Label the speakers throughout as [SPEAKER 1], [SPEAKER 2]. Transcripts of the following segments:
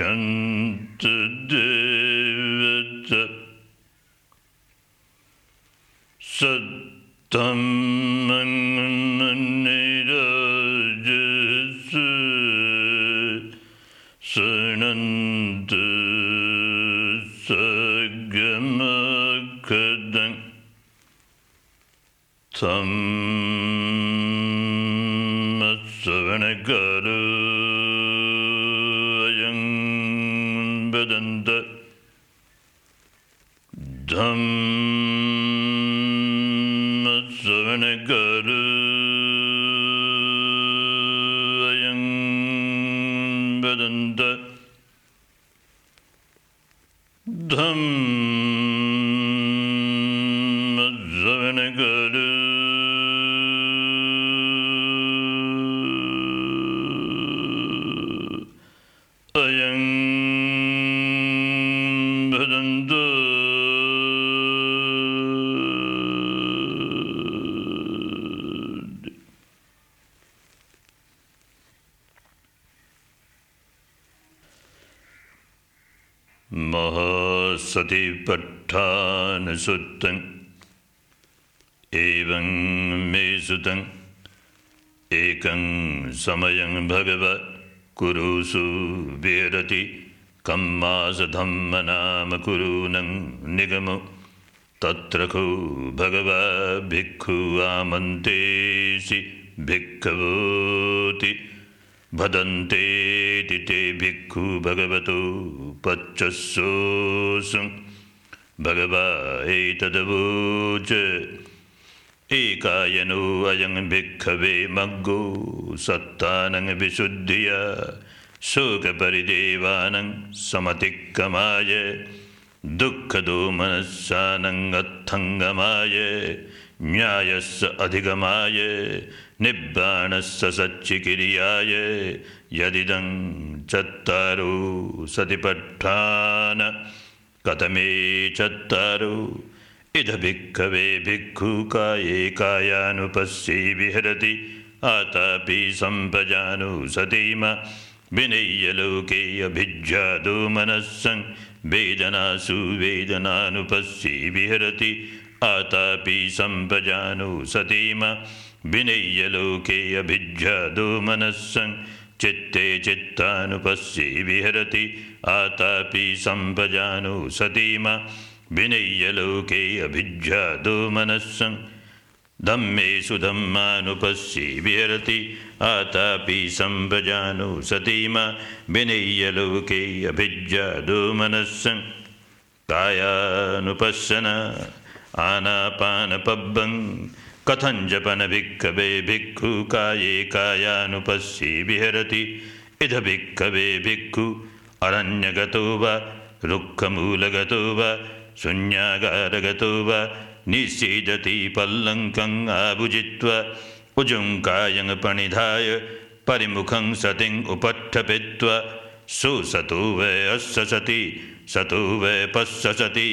[SPEAKER 1] Shanta Devata Sattam सतिपट्ठानसुत्तम् एवं मे सुतम् एकं समयं भगवत् कुरुषु विहरति कं मासधम्मनाम कुरूनं निगमो। तत्र खु भगवा भिक्खु आमन्तेसि भिक्खवोति भदन्तेति ते भिक्खु भगवतो पच्चसोऽसुं भगवा एतदवोच एकायनो अयं भिक्खवे मग्गो सत्तानं विशुद्धिया शोकपरिदेवानं समतिक्कमाय दुःखदो मनस्सानङ्गत्थङ्गमाय न्यायस्य अधिगमाय निब्बाणस्य सच्चिकिर्याय यदिदं चत्तारो सतिपट्ठान कथमे चत्तारो? इद भिक्खवे भिक्खुकाये कायानुपस्ये विहरति। आतापि सम्पजानु सतीम। विनय्य लोके अभिज्ञादो मनस्सं। वेदनासु वेदनानुपस्ये विहरति। आतापि सम्पजानु सतीम विनय्य लोके अभिज्ञादो मनस्सं। चित्ते चित्तानुपस्ये विहरति आतापि सम्पजानु सतीम। विनय्य लोके अभिज्ञादो मनस्सं। धम्मेषु धम्मानुपश्ये विहरति आतापि सम्भजानु सतीमा। विनय्यलोके अभिज्ञादो मनस्सन् कायानुपश्यन आनापानपब्बं कथं जपन भिक्खवे भिक्खु काये कायानुपश्ये विहरति इध भिक्खवे भिक्खु अरण्यगतो वा रुक्खमूलगतो वा शून्यागारगतो वा निषीदति पल्लङ्कम् आभुजित्वा उजुङ्कायङ् पणिधाय परिमुखं सतिम् उपट्ठपित्वा सुसतु वै अस्य सति वै पश्य सति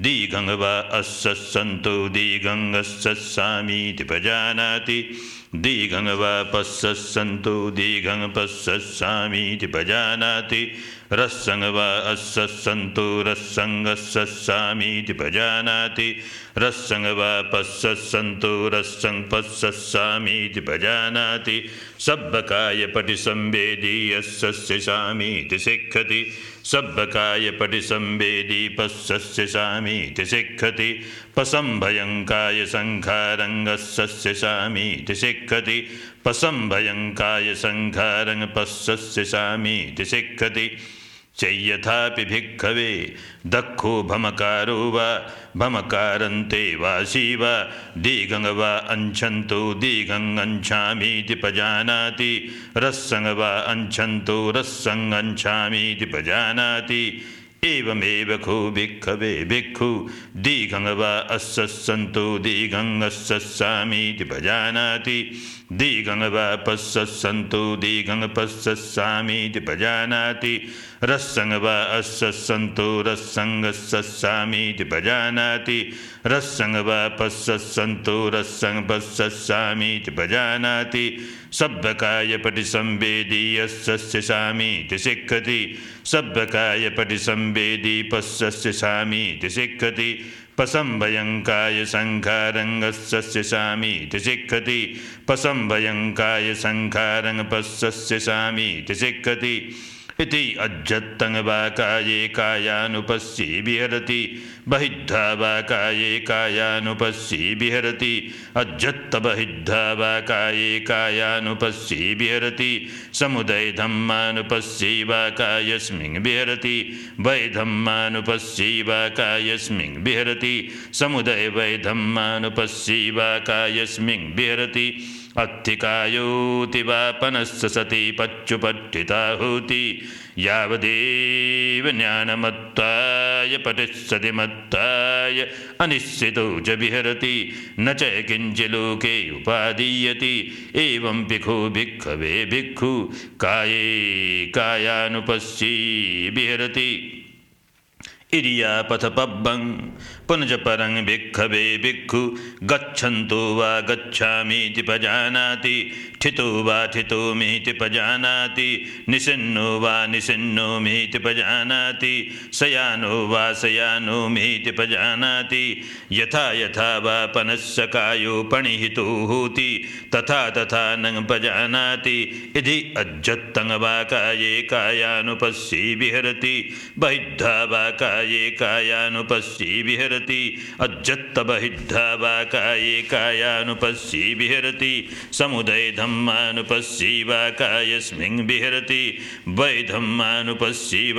[SPEAKER 1] दीगङ्गवा अस्सस्सन्तु दी गङ्गः सस्सामीति भजानाति। दीगङ्गवा पश्च सन्तु दीगङ्गपश्चामीति भजानाति। रस्संगवा अस्सस्सन्तु रस्सङ्गः सस्सामीति भजानाति। रस्संगवा पश्चन्तु रस्सं पः सस्सामीति भजानाति। सब्बकायपटिसंवेदी अस्सस्य सामीति सिक्खति। सभ्यकाय पटिसंवेदि पश्यस्य सामी तिषति पसं भयङ्काय सङ्घारङ्गस्सस्य सामी तिषति पसं भयङ्काय सङ्घारं चय्यथापि भिक्खवे दक्षो भमकारो वा भमकारन्ते वासी वा दीघङ् वा अञ्छन्तो दीघङ् अञ्छामीति पजानाति रस्सङ् वा अञ्छन्तो रस्सङ् अञ्छामीति पजानाति। एवमेव खो भिक्खवे भिक्खु दीघङ् वा अस्य सन्तो दीघङ् अस्य सामीति भजानाति दीघङ् वा पश्य सन्तो दीघङ् पश्य सामीति भजानाति रस्सङ् वा अस्य सन्तो रस्सङ्गस्य सामीति भजानाति। रस्सङ् वा पश्य सन्तो रस्सङ् पश्य सामीति भजानाति। सभ्यकाय पटि संवेदी यस्य सामीति सिक्खति। सभ्यकाय पटि संवेदी पश्यस्य सामीति सिक्खति। पसंभयङ्काय सङ्खारङ्गस्य सामीति सिक्खति। पसंभयङ्काय सङ्खारङ् पश्यस्य सामीति सिक्खति। इति अजत्तङ्गवाकायेकायानुपस्यी विहरति बहिद्धा वाकाये कायानुपस्यी बिहरति अजत्त बहिद्धा वा कायेकायानुपस्ये बिहरति समुदै धं मानुपस्यैवा कायस्मिं बिहरति वै धम्मानुपस्यैवा कायस्मिं बिहरति कायस्मिन् विहरति अत्थिकायोतिवापनस्य सति पच्युपठिताहुति यावदेव ज्ञानमत्ताय पठिस्सति मत्ताय अनिश्चितो च विहरति न च किञ्चिलोके उपादीयति। एवं भिखो भिक्खवे भिक्खु काये कायानुपश्ची विहरति इरियापथपब्बं पुनज परं भिक्खवे भिक्खु गच्छन्तो वा गच्छामीति पजानाति ठितो वा ठितोमीति पजानाति निषिन्नो वा निषिन्नोमीति पजानाति शयानो वा शयानोमीति पजानाति यथा यथा वा पनस्य कायो पणिहितो होति तथा तथा न पजानाति इति अज्जत्तं वा काये कायानुपस्ये विहरति बहिद्धा वा काये कायानुपस्ये विहरति विहरति अज्जत्तबहिद्धा वा काये कायानुपस्ये विहरति समुदय कायस्मिन् विहरति। वै धम्मानुपस्ये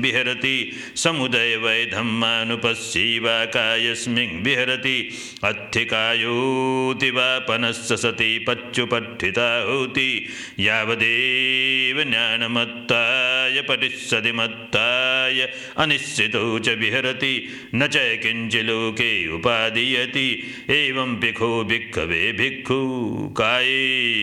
[SPEAKER 1] विहरति। समुदय वै धम्मानुपस्ये वा कायस्मिन् विहरति। अत्थिकायोति वा पनस्य सति पच्युपठिता होति। यावदेव ज्ञानमत्ताय पठिष्यति मत्ताय अनिश्चितो च विहरति। न च किञ्चिलोके उपादीयति। एवं भिखो भिक्खवे भिक्खु काये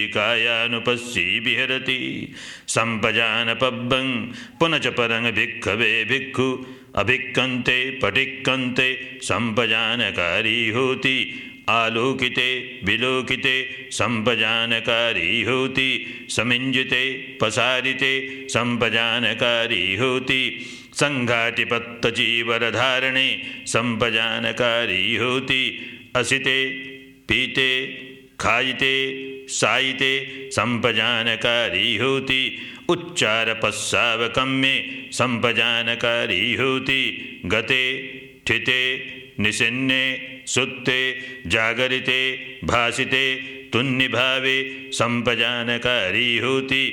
[SPEAKER 1] कायानुपस्ये विहरति सम्पजानपब्बं पुनः च परं भिक्खवे भिक्खु, अभिक्कन्ते पटिक्कन्ते सम्पजानकारी होति। आलोकिते विलोकिते संपजानकारी होति। समिञ्जिते पसारिते संपजानकारी होति। संघाटिपत्तजीवरधारणे संपजानकारी होति। असिते, पीते खायिते, सायिते संपजानकारी होति उच्चार पश्चावकं में संपजानकारी होति गते, ठिते निशिन्ने सुत्ते, जागरिते, भासिते, तुन्निभावे संपजानकारी होती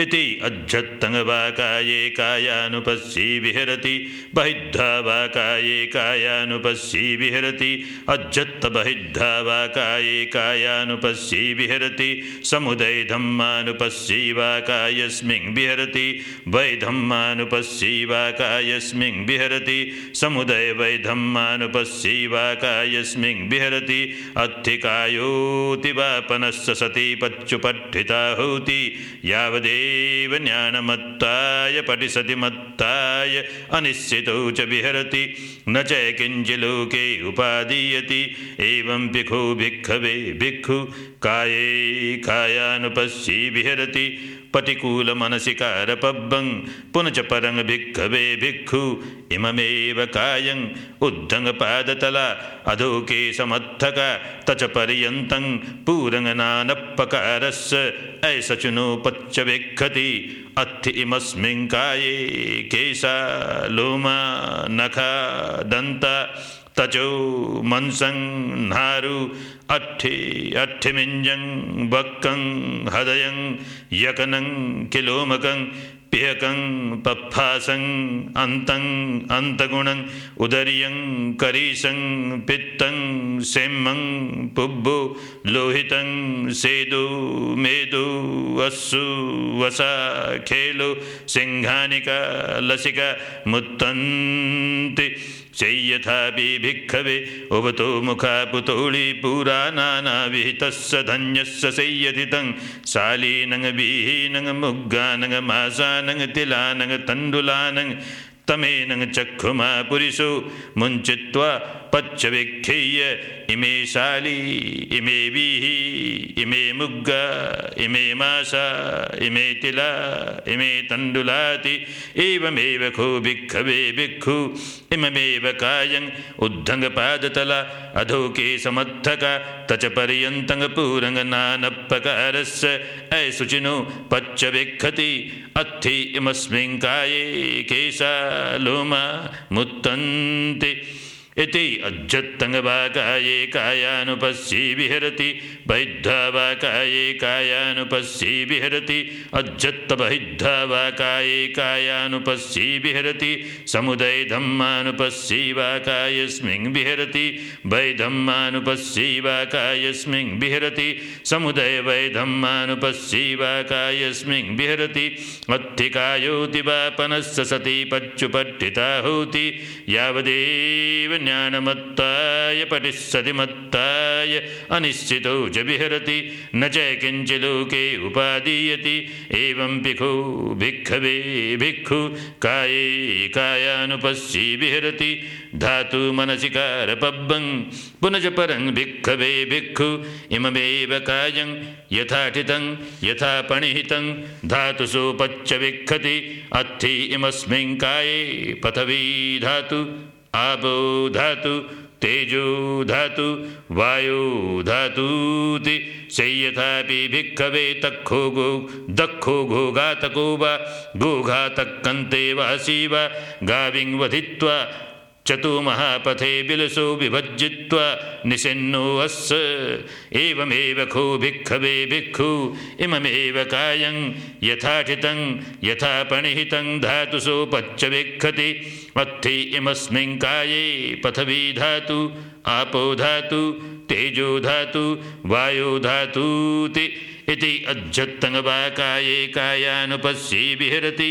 [SPEAKER 1] इति अध्यङ्गवाकाये कायानुपस्यी विहरति बहिद्धा वा का एकायानुपश्यी विहरति अध्यत्त बहिद्धा वा का एकायानुपश्ये विहरति समुदै धम् मानुपश्यैवा विहरति वै धम् मानुपस्यैवा विहरति समुदय वैधम् मानुपस्यैवा कायस्मिं विहरति अत्थिकायोति वा सती पत्युपठिता होति यावदेश एव ज्ञानमत्ताय पठिसति मत्ताय अनिश्चितौ च विहरति। न च किञ्चिलोके उपादीयति। एवं भिखो भिक्खवे भिक्षु काये कायानुपश्यि विहरति पटिकूलमनसिकारपब्बं पुनः च परं भिक्खवे भिक्षु इममेव कायं उद्धङ्गपादतला अधोके समर्थक तच पर्यन्तं पूरङ्गनानपकारस्य ऐसचुनो पच्चविक्षति अत्थि इमस्मिन् काये केशा लोमा नखा दन्त तचो मनसं नारु, अट्ठि, अट्ठिमिञ्जं, बक्कं, हदयं, यकनं, किलोमकं पिहकं पप्फासं अन्तं, अन्तगुणं, उदर्यं करीशं पित्तं सेम्मं पुब्बु, लोहितं, सेदु, मेदु, वस्सु, वसा, खेलु, सिंहानिका, लसिका, मुत्तन्ति। चय्यथापि भिक्खवे उवतो मुखापुतोळी पुराणानाविहितस्य धन्यस्य सय्यथितं शालीनङ् विहीनङ् मुग्गानङ् मासानङ् तिलानङ् तण्डुलानङ् तमेनङ् चक्षुमा पुरिषो, मुञ्चित्वा पच्चविख्यय्य इमे शाली, इमे वीहि, इमे मुग्ग, इमे मासा, इमे तिला, इमे तण्डुलाति एवमेव खो भिक्खवे भिक्षु इममेव कायं उद्धङ्गपादतल अधोके समर्थक, तच पर्यन्तं पूरङ्गनानप्रकारस्य ऐशुचिनो पच्चविक्षति अत्थि इमस्मिन् काये केशा लोमा मुत्तन्ति। इति अध्यत्तङ्गवा काये कायानुपश्ये विहरति बहिद्ध्वा वा काये कायानुपश्यी विहरति अध्यत्त बहिद्धा वा का एकायानुपश्ये विहरति समुदय धम् मानुपश्यैवा कायस्मिं विहरति वैधम् मानुपश्यैवा कायस्मिं बिहरति समुदये वैधम् मानुपश्यैवा कायस्मिं बिहरति मत्थिकायति वा पनस्स सती पच्चुपट्ठिताहौति यावदेव ज्ञानमत्ताय पठिस्सति मत्ताय अनिश्चितो च विहरति न च किञ्चिलोके उपादीयति। एवं भिखो भिक्षवे भिक्षु काये कायानुपश्यि विहरति। धातु मनसिकारपब्बं पुनः च परं भिक्षवे भिक्षु इममेव कायं यथाठितं यथा पणिहितं धातुसु पच्च विक्षति अत्थि इमस्मिन् काये पथवी धातु आपो धातु तेजो धातु वायो धातूति शय्यथापि भिक्खवे तखो गो दक्षो घोघातको वा घोघातकन्ते वासी वा। गाविं वधित्वा चतुमहापथे बिलसो विभज्जित्वा निषिन्नो अस् एवमेव खो भिक्खवे भिक्षु इममेव कायं यथाठितं यथा पणिहितं धातुसो पच्चविक्षति। अत्थि इमस्मिन् काये पथवी धातु आपो धातु तेजो धातु वायो धातूति इति अज्जत्तङ्गवाकाये कायानुपस्सी विहरति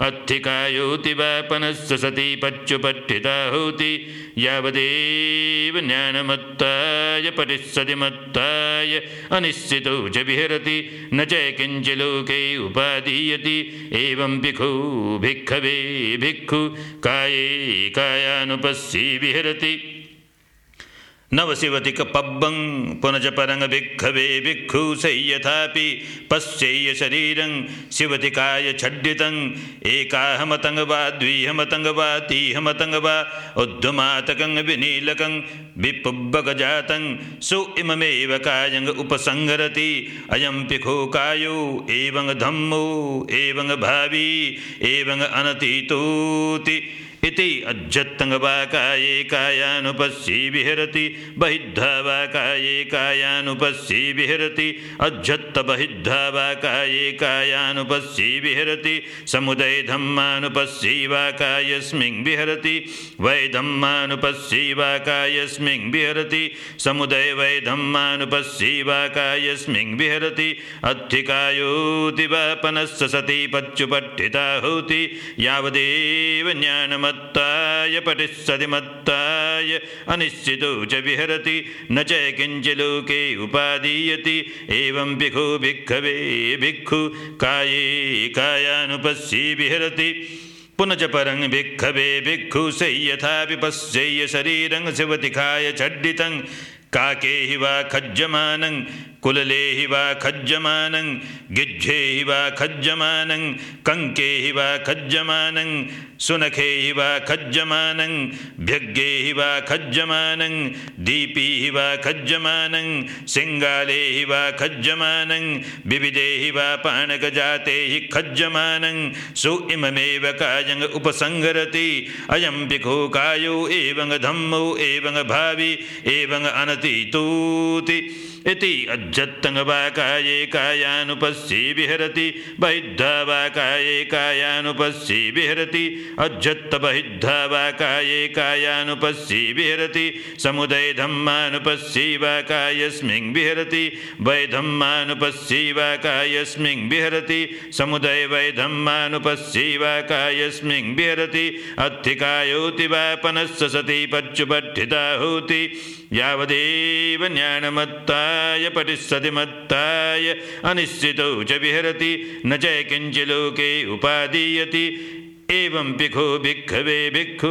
[SPEAKER 1] अत्थिकायोतिवापनस्य सति पच्युपठिता होति यावदेव ज्ञानमत्ताय पठिस्सति मत्ताय अनिश्चितो च विहरति न च किञ्चिलोके उपादीयति एवं भिखु भिक्खवे भिक्षु काये कायानुपस्सी विहरति नवशिवति कपब्बं पुनज परंग भिक्षवे भिक्षु यथापि पश्चेय शरीरं शिवति काय छड्डितं एकाहमतंग वा द्विहमतंग वा तीहमतंग वा उद्धमातकं विनीलकं विपुब्बगजातं सु इममेव कायं उपसंहरति अयं पिखो कायो एवं धम्मो एवं भावी एवं अनतीतोति इति अध्यङ्गवा काये विहरति बहिद्धा वा विहरति अध्यत्त बहिद्धा विहरति समुदयधम्मानुपस्सी धं विहरति वैधम्मानुपस्सी मानुपश्यैवा विहरति समुदय वैधम्मानुपस्सी मानुपश्यैवा विहरति अत्थिकायोति सती पत्युपठिता होति यावदेव ज्ञानमत् मत्ताय पटिस्सतिमत्ताय अनिश्चितो च विहरति न च किञ्चिलोके उपादीयति। एवं भिखु भिक्षवे भिक्षु काये कायानुपस्सी विहरति। पुनच परं भिक्षवे भिक्षु यथा विपश्यय्य शरीरं शिवतिखाय छड्डितं। काके हि वा खज्जमानं कुललेहि वा खज्जमानं गिज्झेहि वा खज्जमानं कङ्केहि वा खज्जमानं सुनखेहि वा खज्जमानं भ्यग्गेहि वा खज्जमानं दीपीहि वा खज्जमानं सिङ्गालेहि वा खज्जमानं विविधेहि वा पाणकजातेहि खज्जमानं सु इममेव कायङ्गपसंहरति अयं विको कायो एवं धम्मौ एवं भावि एव अनतीतो इति अध्य चत्तनु वा काये कायानुपश्ये विहरति बहिद्धा वा का एकायानुपश्ये विहरति अध्यत्त बहिद्धा वा का एकायानुपश्ये विहरति समुदै धं मानुपश्येवा कायस्मिं विहरति वैधम्मानुपस्सी मानुपश्यैवा कायस्मिं विहरति समुदय वैधम्मानुपस्सी मानुपश्यैवा कायस्मिं विहरति अत्थिकायोति वा पनस्सती पच्युपठिता होति यावदेव ज्ञानमत्ताय पठिस् मत्ताय अनिश्चितौ च विहरति न च किञ्चिलोके उपादीयति। एवं पिखो भिक्षवे भिक्षु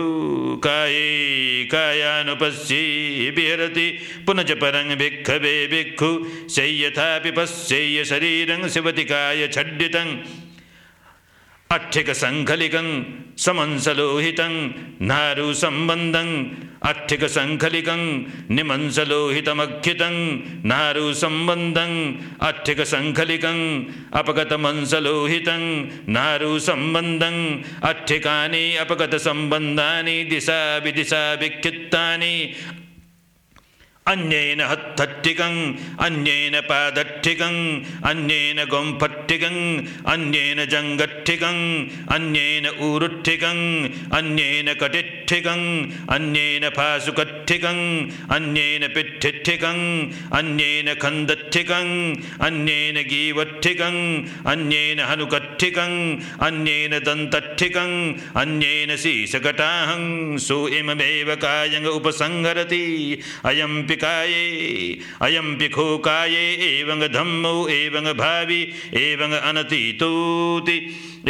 [SPEAKER 1] काये कायानुपस्ये विहरति। पुनः परं भिक्षवे भिक्षु शय्यथापि पश्येय शरीरं शिवतिकाय छड्डितं अट्ठिकसङ्खलिकं समंसलोहितं नारुसम्बन्धं अट्ठिकसङ्खलिकं निमंसलोहितमख्युतं नारुसम्बन्धं अट्ठिकसङ्खलिकम् अपगतमंसलोहितं नारुसम्बन्धं अट्ठिकानि अपगतसम्बन्धानि दिशा विदिशा विक्षिप्तानि अन्येन हत्थट्टिकम् अन्येन पादट्टिकम् अन्येन गोम्फट्टिकम् अन्येन जङ्गट्टिकम् अन्येन ऊरुट्टिकम् अन्येन कटिट्ठिकम् अन्येन फासुकट्ठिकम् अन्येन पिट्ठिट्ठिकम् अन्येन खन्दट्ठिकम् अन्येन गीवट्ठिकम् अन्येन हनुकट्ठिकम् अन्येन दन्तट्ठिकम् अन्येन शीशकटाहं सो इममेव कायङ् उपसंहरति अयं काये अयं पिखो काये एवं धम्मो एवं भावि एवं अनतीतोति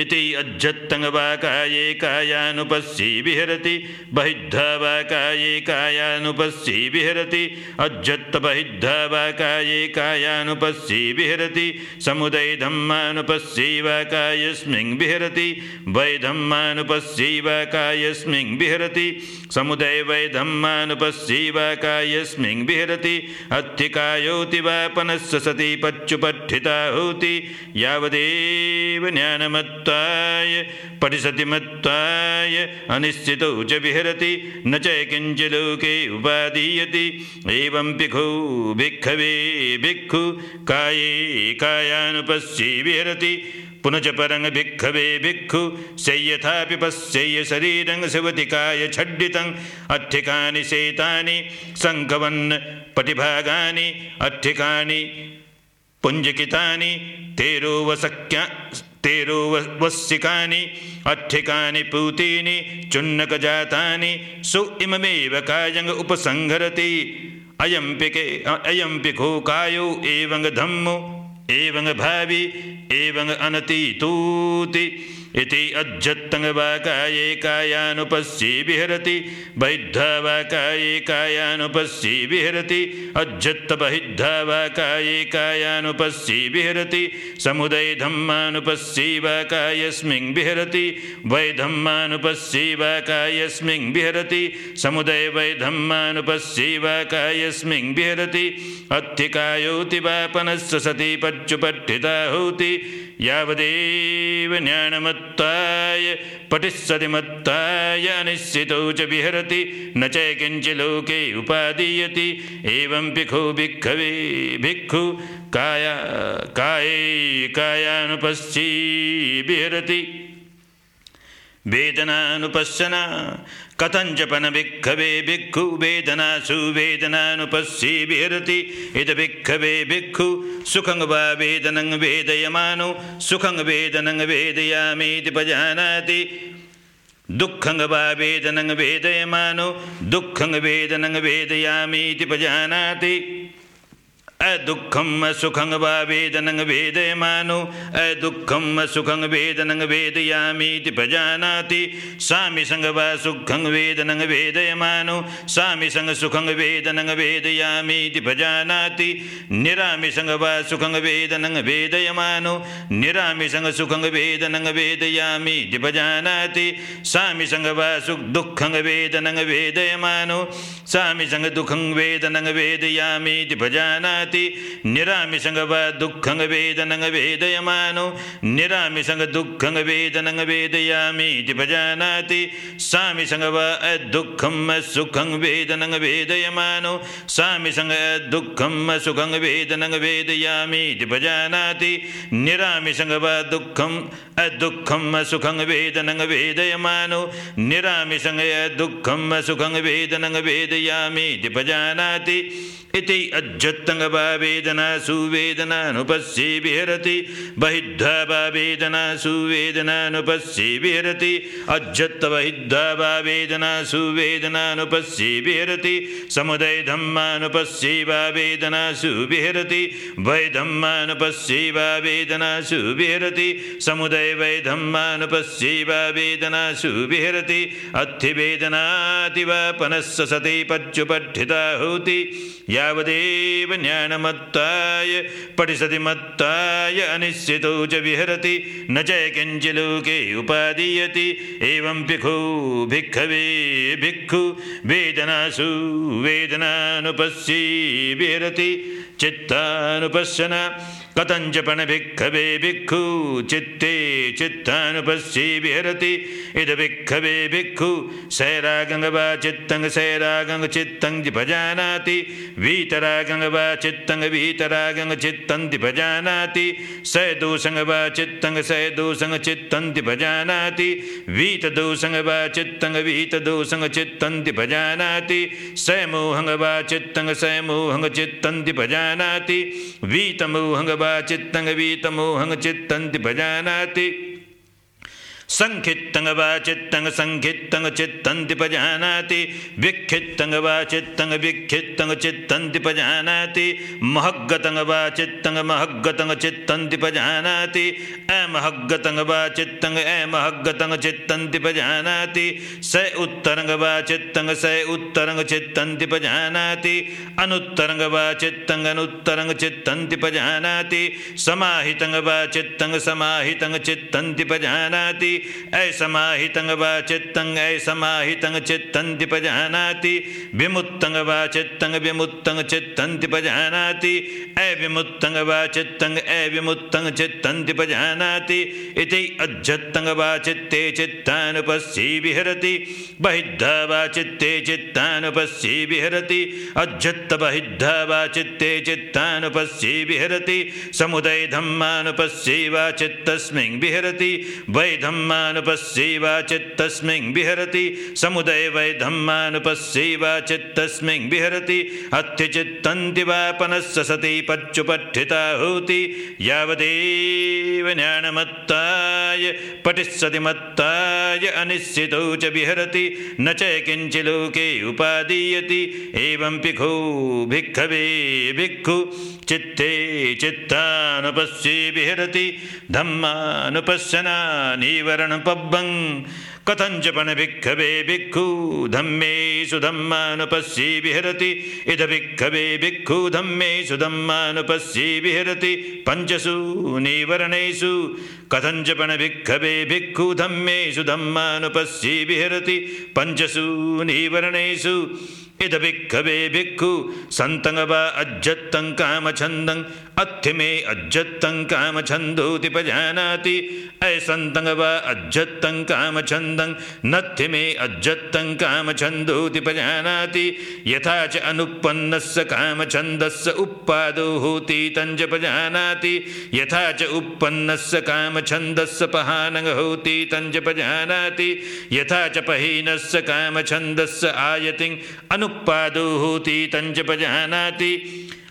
[SPEAKER 1] इति अध्यत्तङ्गवा काये कायानुपश्यै विहरति बहिद्धा वा कायै कायानुपश्ये विहरति अध्यत्त बहिद्धा वा काये कायानुपश्ये विहरति समुदैधं मानुपश्यैवा कायस्मिं विहरति वैधम् मानुपश्यैवा कायस्मिं विहरति समुदय वैधं मानुपश्यैवा कायस्मिं विहरति अत्थिकायोति वा पुनः सती पच्चुपठिता होति यावदेव ज्ञानमत् मत्ताय पठिसति मत्ताय अनिश्चितौ च विहरति न च किञ्चिलोके उपादीयति। एवं पिखो भिक्षवे भिक्षु काये कायानुपश्ये विहरति। पुनच परं भिक्षवे भिक्षु शय्यथापि पश्यय्य शरीरं शिवतिकाय छड्डितम् अट्ठिकानि शेतानि सङ्कवन् पटिभागानि अट्ठिकानि पुञ्जकितानि तेरोवसक्या तेरो वस्सिकानि अट्ठिकानि पूतीनि चुन्नकजातानि सु इममेव कायङ्ग उपसंहरति। अयम्पिके अयम्पिको कायो पिको कायौ एवं धम्मो एवं भावि एवङ्गनतीतूति इति अध्यत्त वा विहरति वैद्धा वा विहरति अध्यत्त बहिद्धा विहरति समुदयधम्मानुपस्सी धम्मानुपस्यैवा विहरति वैधम्मानुपस्सी कायस्मिं विहरति समुदय वैधम्मानुपस्सी धम्मानुपस्यैवा विहरति अत्थिकायौति वापनस्य पनस्सति पच्युपठिता हौति यावदे यावदेव ज्ञानमत्ताय पठिस्सतिमत्ताय अनिश्चितौ च विहरति न च किञ्चिलोके उपादीयति। एवं भिखो भिक्खवे भिक्खु काया काये कायानुपश्ची विहरति। वेदनानुपश्यना कथञ्चपन भिक्खवे भिक्खु वेदनासु वेदनानुपस्ये विहरति। इद भिक्खवे भिक्खु सुखं वा वेदनं वेदयमानो सुखं वेदनं वेदयामीति पजानाति दुःखं वा वेदनं वेदयमानो दुःखं वेदनं वेदयामीति पजानाति अदुःखम सुखं वा वेदनं वेदयमानो अदुःखम सुखं वेदनं वेदयामीति प्रजानाति। सामिसङ्ग वा सुखं वेदनं वेदयमानो सामिसङ्ग सुखं वेदनं वेदयामीति प्रजानाति। निरामिसङ्ग वा सुखं वेदनं वेदयमानो निरामिसङ्ग सुखं वेदनं वेदयामीति प्रजानाति। सामिसङ्ग वा सुख दुःखं वेदनं वेदयमानो सामिसङ्ग दुःखं वेदनं वेदयामीति प्रजानाति। जानाति निरामिसंग व दुःखं वेदनं वेदयमानो निरामिसंग दुःखं वेदनं वेदयामीति भजानाति। सामिसंग व दुःखं सुखं वेदनं वेदयमानो सामिसंग दुःखं सुखं वेदनं वेदयामीति भजानाति। निरामिसंग व दुःखं दुःखं सुखं वेदनं वेदयमानो निरामिसंग दुःखं सुखं वेदनं वेदयामीति भजानाति। इति अज्जत्तङ्गवा वेदना सुवेदनानुपस्ये विहरति। बहिद्धा वा वेदना सुवेदनानुपस्ये विहरति। अज्जत्त बहिद्धा वा वेदना सुवेदनानुपस्ये विहरति। समुदय धम्मानुपस्ये वा वेदना सुविहरति। वैधम्मानुपस्ये वा वेदना सुविहरति। समुदय वैधम्मानुपस्ये वा वेदना सुविहरति। अत्थिवेदनाति वा पुनः सति पच्युपठिता होति। यावदेव ज्ञानमत्ताय पठिसतिमत्ताय अनिश्चितो च विहरति। न च किञ्चिलोके उपादीयति। एवं भिखो भिक्खवे भिक्खु वेदनासु वेदनानुपश्यी विहरति। चित्तानुपश्यन कथञ्चपण भिक्खवे भिक्खु, चित्ते चित्तानुपश्ये विहरति। इद भिक्खवे भिक्खु सैरागङ्ग वा चित्तं सैरागङ्ग चित्तं भजानाति वीतरागङ्ग वा चित्तं वीतरागङ्ग चित्तं भजानाति सैदोषङ्ग वा चित्तं सैदोषङ्ग चित्तं भजानाति वीतदोषङ्ग वा चित्तं वीतदोषङ्ग चित्तं भजानाति सैमोहङ्ग वा चित्तं सैमोहङ्ग चित्तं भजानाति वीतमोहङ्ग वा चित्तङ्वीतमोहङ् चित्तन्ति भजानाति। संखित्तं वा चित्तं संखित्तं चित्तन्ति पजानाति विक्षित्तं वा चित्तं विक्षित्तं चित्तन्ति पजानाति महग्गतं वा चित्तं महग्गतं चित्तन्ति पजानाति अमहग्गतं वा चित्तं अमहग्गतं चित्तन्ति पजानाति स उत्तरंग वा स उत्तरंग चित्तन्ति पजानाति अनुत्तरं वा चित्तं अनुत्तरं चित्तन्ति पजानाति समाहितं वा चित्तं समाहितं चित्तन्ति पजानाति असमाहितं वा चित्तं असमाहितं चित्तं पजानाति विमुत्तं वा चित्तं विमुत्तं चित्तं पजानाति अविमुत्तं वा चित्तं अविमुत्तं चित्तं पजानाति इति अज्जत्तं वा चित्ते चित्तानुपस्ये विहरति। बहिद्धा वा चित्ते चित्तानुपस्ये विहरति। अज्जत्त बहिद्धा वा चित्ते चित्तानुपस्ये विहरति। समुदय वा चित्तस्मिन् विहरति। वै धम्मानुपस्यैव चित्तस्मिन् विहरति। समुदय वै धम्मानुपस्यैव चित्तस्मिन् विहरति। अत्यचित्तन्ति वा पुनश्च सति पच्युपठिता होति। यावदेव ज्ञानमत्ताय मत्ताय पटिष्यति मत्ताय अनिश्चितौ च विहरति। न च किञ्चिलोके उपादीयति। एवं पिखो भिक्खवे भिक्खु चित्ते चित्तानुपश्ये विहरति। धम्मानुपश्यना कथञ्चपन भिक्खवे भिक्खु धम्मेषु धम्मानुपश्ये विहरति। इद भिक्खवे भिक्खु धम्मेषु धम्मानुपश्ये विहरति। पञ्चसु निवरणेषु कथञ्चपन भिक्खवे भिक्खु धम्मेषु धम्मानुपश्ये विहरति। पञ्चसु निवरणेषु इद भिक्खवे भिक्खु सन्तं वा अज्जत्तं कामछन्दं अथ्य मे कामछन्दोति पजानाति अयसन्तं वा अज्जत्तं कामछन्दं नथ्य मे कामछन्दोति पजानाति यथा च अनुपन्नस्य कामछन्दस्य उत्पादो तञ्च पजानाति यथा च उत्पन्नस्य कामछन्दस्य पहानङ्गहोति तञ्च पजानाति यथा च पहीनस्य कामछन्दस्य आयतिम् आयतिं होति तञ्च पजानाति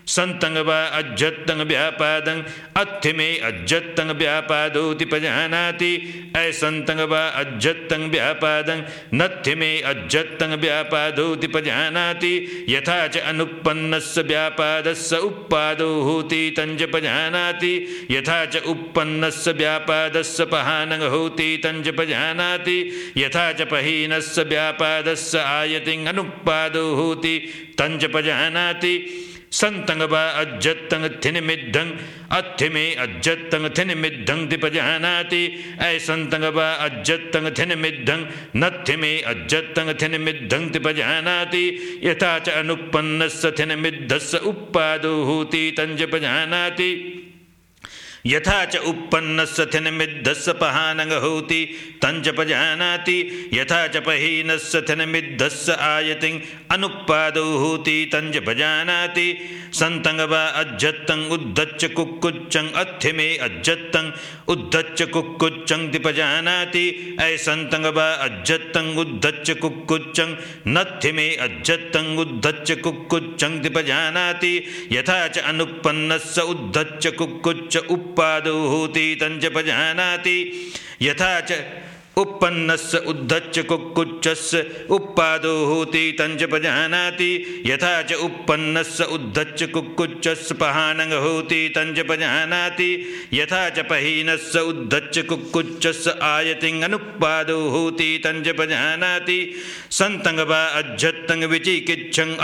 [SPEAKER 1] संतंग व अज्जत्तंग व्यापादं अत्थ में अज्जत्तंग व्यापादोति पजानाति ऐसंतंग व अज्जत्तंग व्यापादं नत्थ में अज्जत्तंग व्यापादोति पजानाति यथा च अनुपन्नस्य व्यापादस्य उप्पादो होति तंज पजानाति यथा च उपन्नस्य व्यापादस्य पहानंग होति तंज पजानाति यथा च पहीनस्य व्यापादस्य आयतिंग अनुपादो होति तंज पजानाति संतंग व अज्जत्तंग थिन मिद्धंग अथि में अज्जतंग थिन मिद्धं दिपजानाति ऐ संतंग व अज्जत्तंग थिन मिद्धंग नथि में अज्जतंग थिन मिद्धं दिपजानाति यथा च अनुपन्नस्य थिन मिद्धस्य होती तंज तंजपजानाति यथा च उत्पन्नस्य थिनमिद्धस्य पहानङ् होति तञ्च पजानाति। यथा च पहीनस्य थिनमिद्धस्य आयतिं अनुपादो होति तञ्च पजानाति। सन्तङ् वा अज्जत्तं, उद्धच्च कुक्कुच्चं, अथ्य मे अज्जत्तं, उद्धच्च कुक्कुच्चं दिपजानाति ऐ सन्तङ् वा अज्जत्तं, उद्धच्च कुक्कुच्चं, नथ्य मे अज्जत्तं, उद्धच्च कुक्कुच्चं दिपजानाति यथा च अनुपन्नस्य उद्धच्च कुक्कुच्च उप उपादो होति तंच पजानाति यथा च उत्पन्नस्य उद्धच्च कुक्कुच्चस्य उपादो होति तंच पजानाति, यथा च उत्पन्नस्य उद्धच्च कुक्कुच्चस्य पहानङ् होति तंच पजानाति, यथा च पहीनस्य उद्धच्च कुक्कुच्चस्य आयतिङ् अनुपादो होति तंच पजानाति सन्तङ् वा अज्जत्तङ्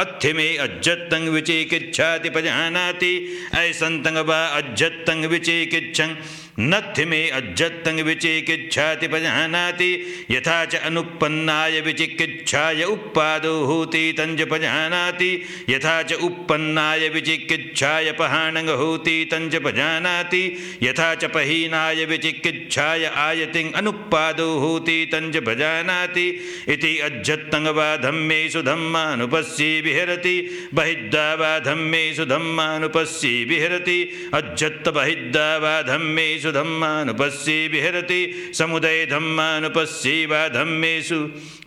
[SPEAKER 1] अथ्य मे अज्जत्तङ् विचिकिच्छाति पजानाति, ऐ सन्तङ् वा अज्जत्तङ् विचिकिच्छङ् नथि मे अज्जत्तङ् विचिकिच्छाति पजानाति, यथा च अनुपन्नाय विचिकिच्छाय उपादो होति तञ्ज पजानाति, यथा च उपन्नाय विचिकिच्छाय पहाणङ् होति तञ्ज पजानाति, यथा च पहीनाय विचिकिच्छाय आयतिङ् अनुपादो होति तञ्ज भजानाति इति अज्जत्तङ् वा धम्मेषु धम्मानुपस्ये विहरति बहिद्दा वा धम्मेषु धम्मानुपस्ये विहरति अज्जत्त बहिद्दा वा धम्मेषु धम्मानुपस्ये विहरति समुदय धम्मानुपस्ये वा धम्मेषु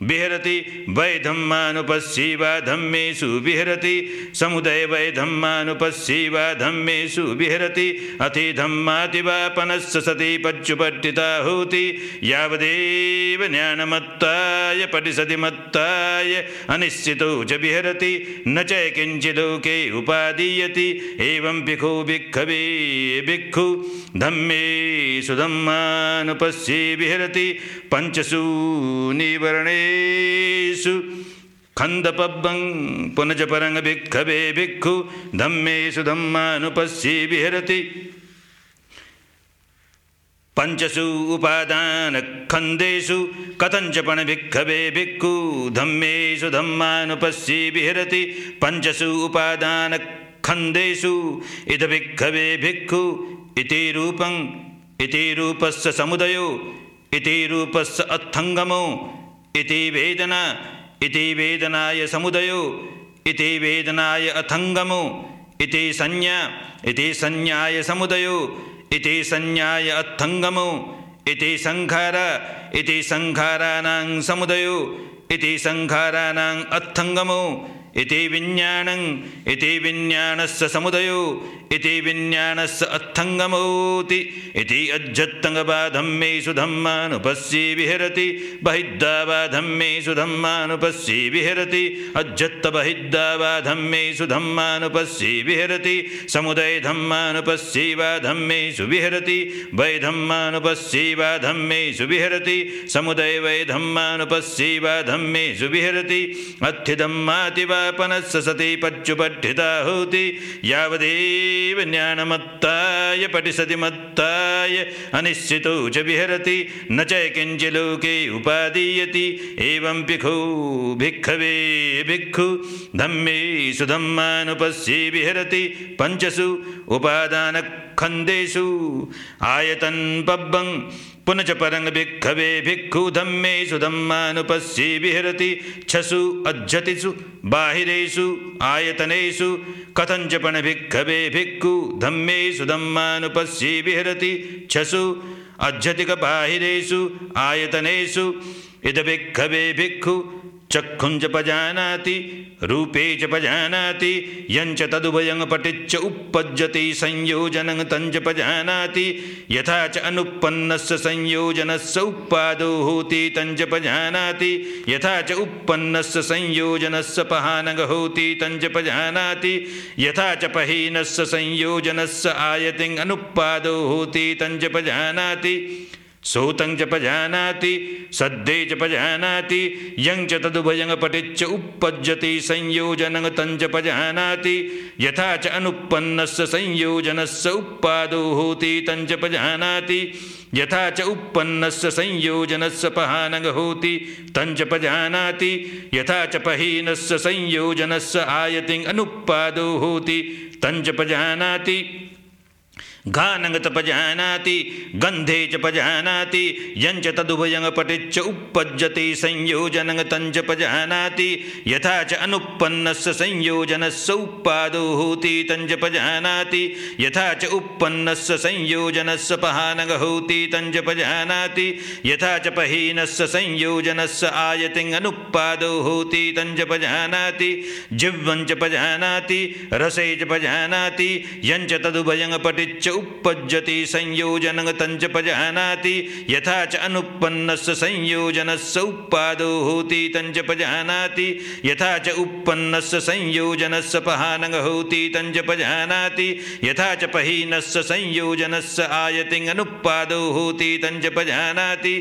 [SPEAKER 1] विहरति वै धम्मानुपस्ये वा धम्मेषु विहरति समुदय वै धम्मानुपस्ये वा धम्मेषु विहरति अति धम्माति वा सति पच्युपट्टिता होति यावदेव ज्ञानमत्ताय पटिसति मत्ताय अनिश्चितो च विहरति न च किञ्चिलोके उपादीयति एवं भिखो भिक्खवे भिक्खु धम्मे सुधम्मानुपस्ये विहरति पञ्चसु निवर्णेषु खन्दपब्बं पुनज परङ् भिक्खवे भिक्खु धम्मेषु धम्मानुपस्ये विहरति। पञ्चसु उपादानखन्देषु कथञ्चपण भिक्खवे भिक्खु धम्मेषु धम्मानुपस्ये विहरति। पञ्चसु उपादानखन्देषु इद भिक्खवे भिक्खु इति रूपं, इति रूपस्य समुदयो, इति रूपस्य अत्थङ्गमो इति वेदना, इति वेदनाय समुदयो, इति वेदनाय अथङ्गमो, इति संज्ञा, इति संज्ञाय समुदयो, इति संज्ञाय अत्थङ्गमो इति सङ्खार इति सङ्खाराणां समुदयो, इति सङ्खाराणाम् अत्थङ्गमो इति विज्ञानम् इति विज्ञानस्य समुदयो इति विज्ञानस्य अत्थङ्गमौति इति अजत्तङ्गम्यैषु धम् मानुपस्यी विहरति बहिद्दा वा धम्यैषु विहरति अजत्त बहिद्दा वा विहरति समुदै धं मानुपस्यै वा धं मेषु विहरति वै धं मानुपस्यै वा धम्येषु विहरति समुदये वै वा धं विहरति अत्थिधं माति वा पच्युपठिता होति यावदे यावदेव ज्ञानमत्ताय पठिसति मत्ताय अनिश्चितो च विहरति न च किञ्चिलोके उपादीयति। एवं पिखो भिक्खवे भिक्खु धम्मेषु धम्मानुपस्ये विहरति। पञ्चसु उपादानखण्डेषु आयतन् पब्बं पुनच परङ्ग भिक्खभे भिखु धम्येषु दम्माऽनुपश्ये छसु अध्यतिषु बाहिरेषु आयतनेषु कथञ्च पणभिक्खवे भिक्खु धम्येषु दम्मानुपश्ये विहरति छसु अध्यतिकपाहिरेषु आयतनेषु इदभिक्खवे भिक्खु चक्षुञ्च पजानाति रूपे च पजानाति यञ्च तदुभयं पटिच्च उपपज्यति संयोजनं तञ्च पजानाति यथा च अनुत्पन्नस्य संयोजनस्य होति तञ्च पजानाति यथा च उत्पन्नस्य संयोजनस्य पहानग होति तञ्च पजानाति यथा च पहीनस्य संयोजनस्य आयतिङ् अनुपादो होति तञ्च पजानाति सोतं च पजानाति सद्दे च पजानाति यं च तदुभयं पटिच्च उपपज्यति संयोजनं तं च पजानाति यथा च अनुत्पन्नस्य संयोजनस्य उपादो होति तं च पजानाति यथा च उत्पन्नस्य संयोजनस्य पहानग होति तं च पजानाति यथा च पहीनस्य संयोजनस्य आयतिङ् अनुपादो होति तं च पजानाति घानंगत पजानाति, गंधे च पजानाति यंच तदुभयं पटिच्च उपपज्यते संयोजनं तंच पजानाति, यथा च अनुत्पन्नस्य संयोजनस्य उपादो होति तंच पजानाति, यथा च उत्पन्नस्य संयोजनस्य पहानग होति तंच पजानाति, यथा च पहीनस्य संयोजनस्य आयतिङ् अनुपादो होति तंच पजानाति जिह्वं च पजानाति, रसे च पजानाति यंच तदुभयं पटिच्च उपज्यति संयोजनं तञ्च पजानाति यथा च अनुत्पन्नस्य संयोजनस्य उपादो होति तञ्च पजानाति यथा च उत्पन्नस्य संयोजनस्य पहानग होति तञ्च पजानाति यथा च पहीनस्य संयोजनस्य आयतिङ् अनुपादो होति तञ्च पजानाति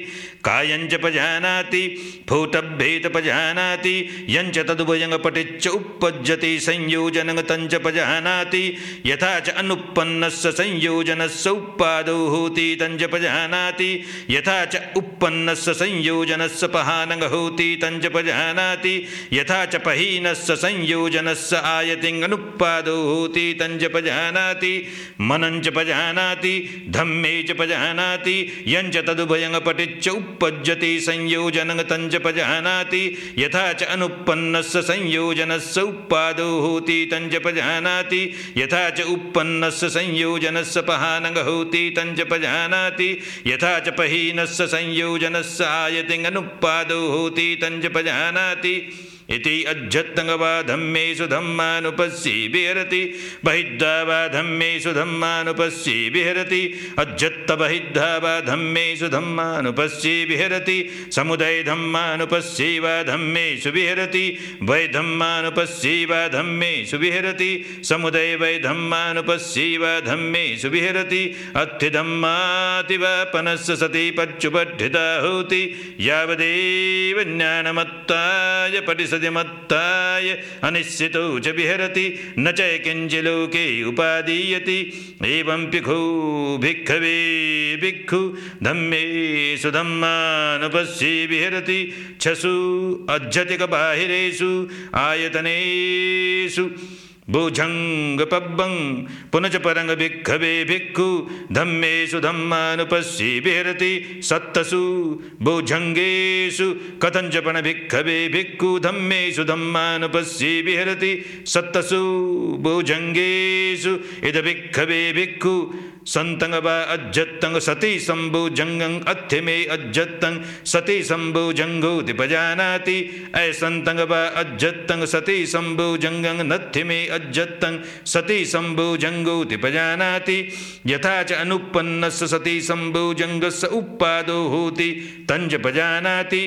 [SPEAKER 1] कायञ्च पजानाति फूटभेद पजानाति यञ्च तदुभयं पटिच्च उपज्यति संयोजनं तञ्च पजानाति यथा च अनुत्पन्नस्य संयोजन संयोजनस्य उपादो होति तञ्च पजानाति। यथा च उत्पन्नस्य संयोजनस्य पहानग होति तञ्च पजानाति। यथा च पहीनस्य संयोजनस्य आयतिङ् अनुपादो होति तञ्च पजानाति। मनञ्च पजानाति, धम्मे च पजानाति। यञ्च तदुभयं पटिच्च उपज्यति संयोजनं तञ्च पजानाति। यथा च अनुत्पन्नस्य संयोजनस्य उपादो होति तञ्च पजानाति। यथा च उत्पन्नस्य संयोजनस्य पहानगहौति तञ्जपजानाति यथा च पहीनः स संयोजनः संयोजनस्य आयतिङनुपादौ हूति तञ्जपजानाति। इति अध्यत्त धम्मानुपस्सी धम्येषु धं मानुपस्ये विहरति बहिद्धा वा धम्येषु धं विहरति अध्यत्त वा धम्मेषु धम्मानुपस्ये विहरति समुदै धं मानुपस्यैवा धं मेषु वैधम्मानुपस्सी वा धम्मेषु विहरति विहिरति समुदै वै धम्मानुपस्यैवा धं मेषु विहिरति अत्थिधं होति यावदेव ज्ञानमत्ताय परिसरति सदिमत्ताय अनिश्चितो च विहरति न च किञ्चिलोके उपादीयति। एवं पिखो भिक्खवे भिक्खु धम्मेषु धम्मानुपस्ये विहरति। छसु अज्जतिकबाहिरेषु आयतनेषु भुजङ्गपब्बं पुनजपरङ्ग परङ्गभिक्खवे भिक्खु धम्मेषु धम्मानुपश्ये बिहरति सत्तसु कथञ्च पणभिक्खवे भिक्खु धम्मेषु धम्मानुपश्ये बिहरति सत्तसु भुजङ्गेषु जङ्गेषु भिक्खु संतंग व अज्जत्तंग सती शंभु जंगं अथ्य में अज्जत्तंग सती शंभु जंगो दिपजानाति। ऐ संतंग व अज्जत्तंग सती शंभु जंगं नथ्य में अज्जत्तंग सती शंभु जंगो दिपजानाति। यथा च अनुपन्नस्य सती शंभु जंगस्य उपादो होति तंज पजानाति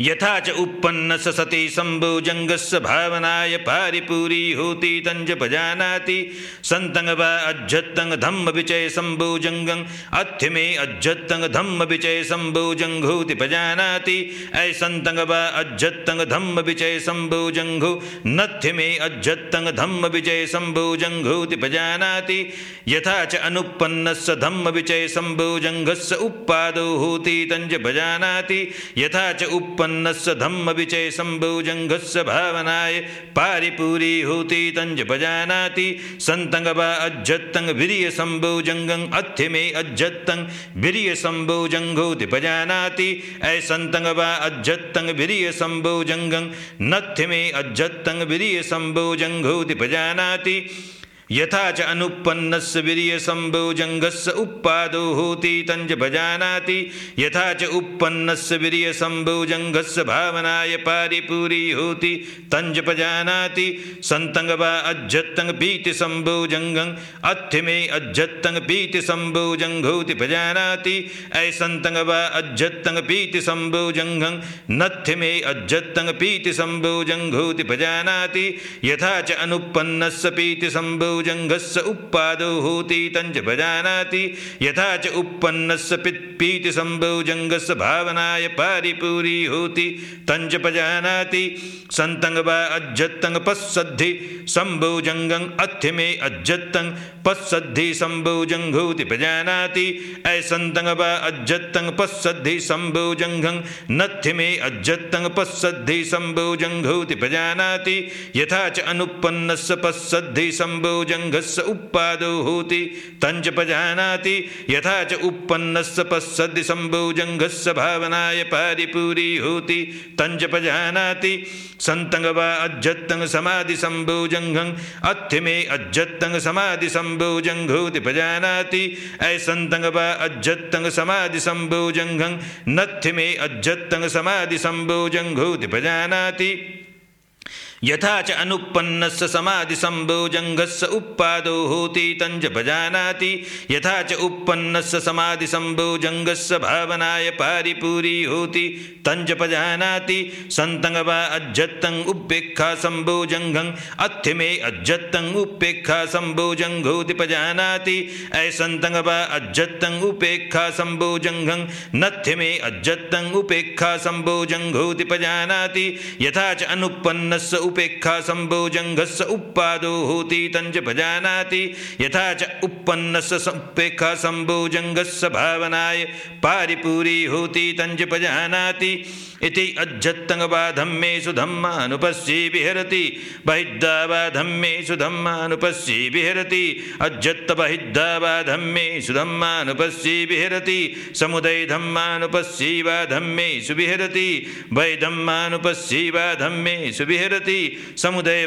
[SPEAKER 1] यथा च उत्पन्न सती शंभुजंगस्य भावनाय पारिपूरी होती तंज पजानाति संतंग व अज्जत्तंग धम्म विचय शंभुजंगं अथ्य में अज्जत्तंग धम्म विचय शंभुजंघूति पजानाति ऐ संतंग व अज्जत्तंग धम्म विचय शंभुजंघु नथ्य में अज्जत्तंग धम्म विजय शंभुजंघूति पजानाति यथा च अनुपन्नस्य धम्म विचय शंभुजंघस्य उपादो होती तंज पजानाति यथा च उप उत्पन्न धम्म विचय संभुजंग भावनाय पारिपूरी होती तंज बजानाति संतंग व अज्जत्तंग वीर्य संभुजंगं अथ्य में अज्जत्तंग वीर्य संभुजंगोति बजानाति ऐ संतंग व अज्जत्तंग वीर्य संभुजंगं नथ्य में अज्जत्तंग वीर्य बजानाति यथा च अनुपन्नस्य वीर्यसम्भोजङ्गस्य उपादो होति तञ्च भजानाति। यथा च उत्पन्नस्य वीर्यसम्भोजङ्गस्य भावनाय पारिपूरी होति तञ्च पजानाति सन्तङ्ग वा अज्जत्तङ् पीतिसम्भोजङ्गम् अथ्य मे अज्जत्तङ् पीतिसम्भोजङ्घोति भजानाति। ऐ सन्तङ्ग वा अज्जत्तङ् पीतिसम्भोजङ्गम् नथ्य मे अज्जत्तङ् पीतिसम्भोजङ्घोति भजानाति। यथा च अनुपन्नस्य पीतिसम्भो जङ्घस्य उत्पादो होति तञ्च भजानाति। यथा च उत्पन्नस्य पित्पीतिसम्भौ भावनाय पारिपूरी होति तञ्च पजानाति सन्तङ्ग वा अज्जत्तङ्ग पश्सद्धि अथ्य मे अज्जत्तङ्ग पश्सद्धि सम्भौ जङ्घोति ऐसन्तङ्ग वा अज्जत्तङ्ग पश्सद्धि नथ्य मे अज्जत्तङ्ग पश्सद्धि सम्भौ यथा च अनुपन्नस्य पश्सद्धि जंघस्य उपादो होति तंच पजानाति, यथा च उत्पन्नस्य पश्यति संभोजंघस्य भावनाय पारिपूरी होति तंच पजानाति संतंग वा अज्जत्तंग समाधि संभोजंघं अथ्य में अज्जत्तंग समाधि संभोजंघोति पजानाति, ऐ संतंग वा अज्जत्तंग समाधि संभोजंघं नथ्य में अज्जत्तंग समाधि संभोजंघोति पजानाति। यथा च अनुपन्नस्य समाधि संभोजंगस्य उपादो होति तंज भजानाति। यथा च उत्पन्नस्य समाधि संभोजंगस्य भावनाय पारिपूरी होति तंज पजानाति संतंग वा अज्जत्तं उपेक्षा संभोजंगं अथ्य में अज्जत्तं उपेक्षा संभोजंगोति पजानाति ऐ संतंग वा अज्जत्तं उपेक्षा संभोजंगं नथ्य में अज्जत्तं उपेक्षा संभोजंगोति पजानाति यथा च अनुपन्नस्य उपेक्षा संभोजंघस्य उपादो होती तंज भजानाति। यथा च उत्पन्न उपेक्षा संभोजंघस्य भावनाय पारिपूरी होती तंज भजानाति। इति अजत्तङ्गं म्येषु धम्मानुपस्यीभिहरति बाहिद्दा वा विहरति मेषु धम्मानुपस्यीभिहरति विहरति बाहिद्दा वाधं विहरति समुदै धम् मानुपस्यै वा धम्येषुभिहिरति वैधम्मानुपस्यै वा धं म्येषुभिहिरति समुदै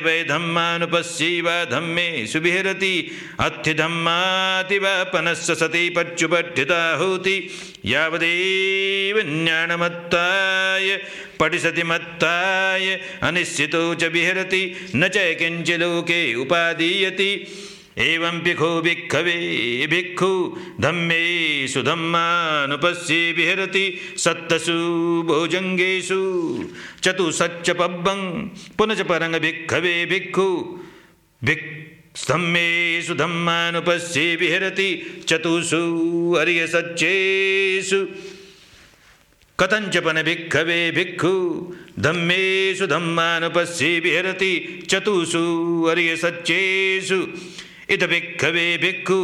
[SPEAKER 1] यावदेव ज्ञानमत्ताय पठिसति मत्ताय अनिश्चितो च विहरति, न च किञ्चिलोके उपादीयति। एवं भिखो भिक्खवे भिक्खु धम्मेषु धम्मानुपस्ये विहरति, सत्तसु भोजङ्गेषु। चतुसच्च पब्बं पुनः परङ्ग भिक्खवे भिक्खु। भिक् स्तम्भेषु धम्मानुपस्ये विहरति चतुषु अर्यसच्चेषु। कथञ्चपन भिक्खवे भिक्खु धम्मेषु धम्मानुपस्ये विहरति चतुषु अर्यसच्चेषु। इत भिक्खवे भिक्खु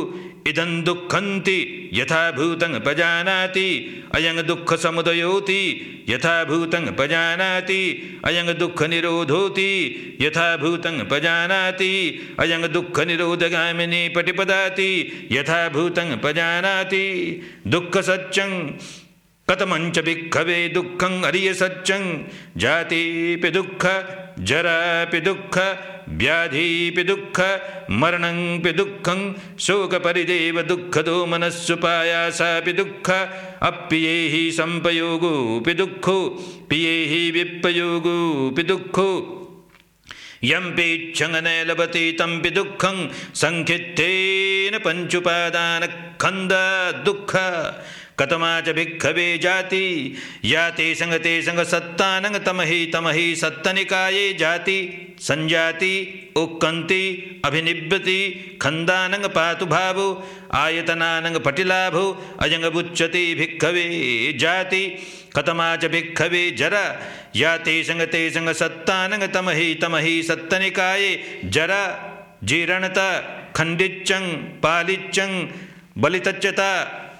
[SPEAKER 1] इदं दुःखन्ति, यथा भूतं पजानाति, अयं दुःखसमुदयोति यथा भूतं पजानाति, अयं दुःखनिरोधोति यथा भूतं पजानाति, अयं दुःखनिरोधगामिनी पटिपदाति, यथा भूतं पजानाति। दुःखसत्यं कथमञ्च भिक्खवे दुःखं अर्यसत्यं जातिपि दुःख, जरापि दुःख व्याधिपि दुःख मरणंपि दुःखं शोकपरिदेव दुःखदो मनस्सुपायासापि दुःख अप्येहि सम्पयोगोऽपि दुःखो पियेहि दुःखो यं पेच्छङ्गन लभते तंपि दुःखं सङ्खित्तेन पञ्चुपादानखन्द दुःख कतमा च भिक्खवे जाति या ते संग सत्तानंग तमहि तमहि सत्तनिकाये जाति, संजाति, उक्कन्ति अभिनिव्यति खन्दानंग पातु भावो आयतनानंग पटिलाभो अजंग बुच्यति भिक्खवे जाति कतमा च भिक्खवे जरा या ते संग सत्तानंग तमहि तमहि सत्तनिकाये जरा, जीर्णता खंडिच्चं पालिच्चं बलितच्यता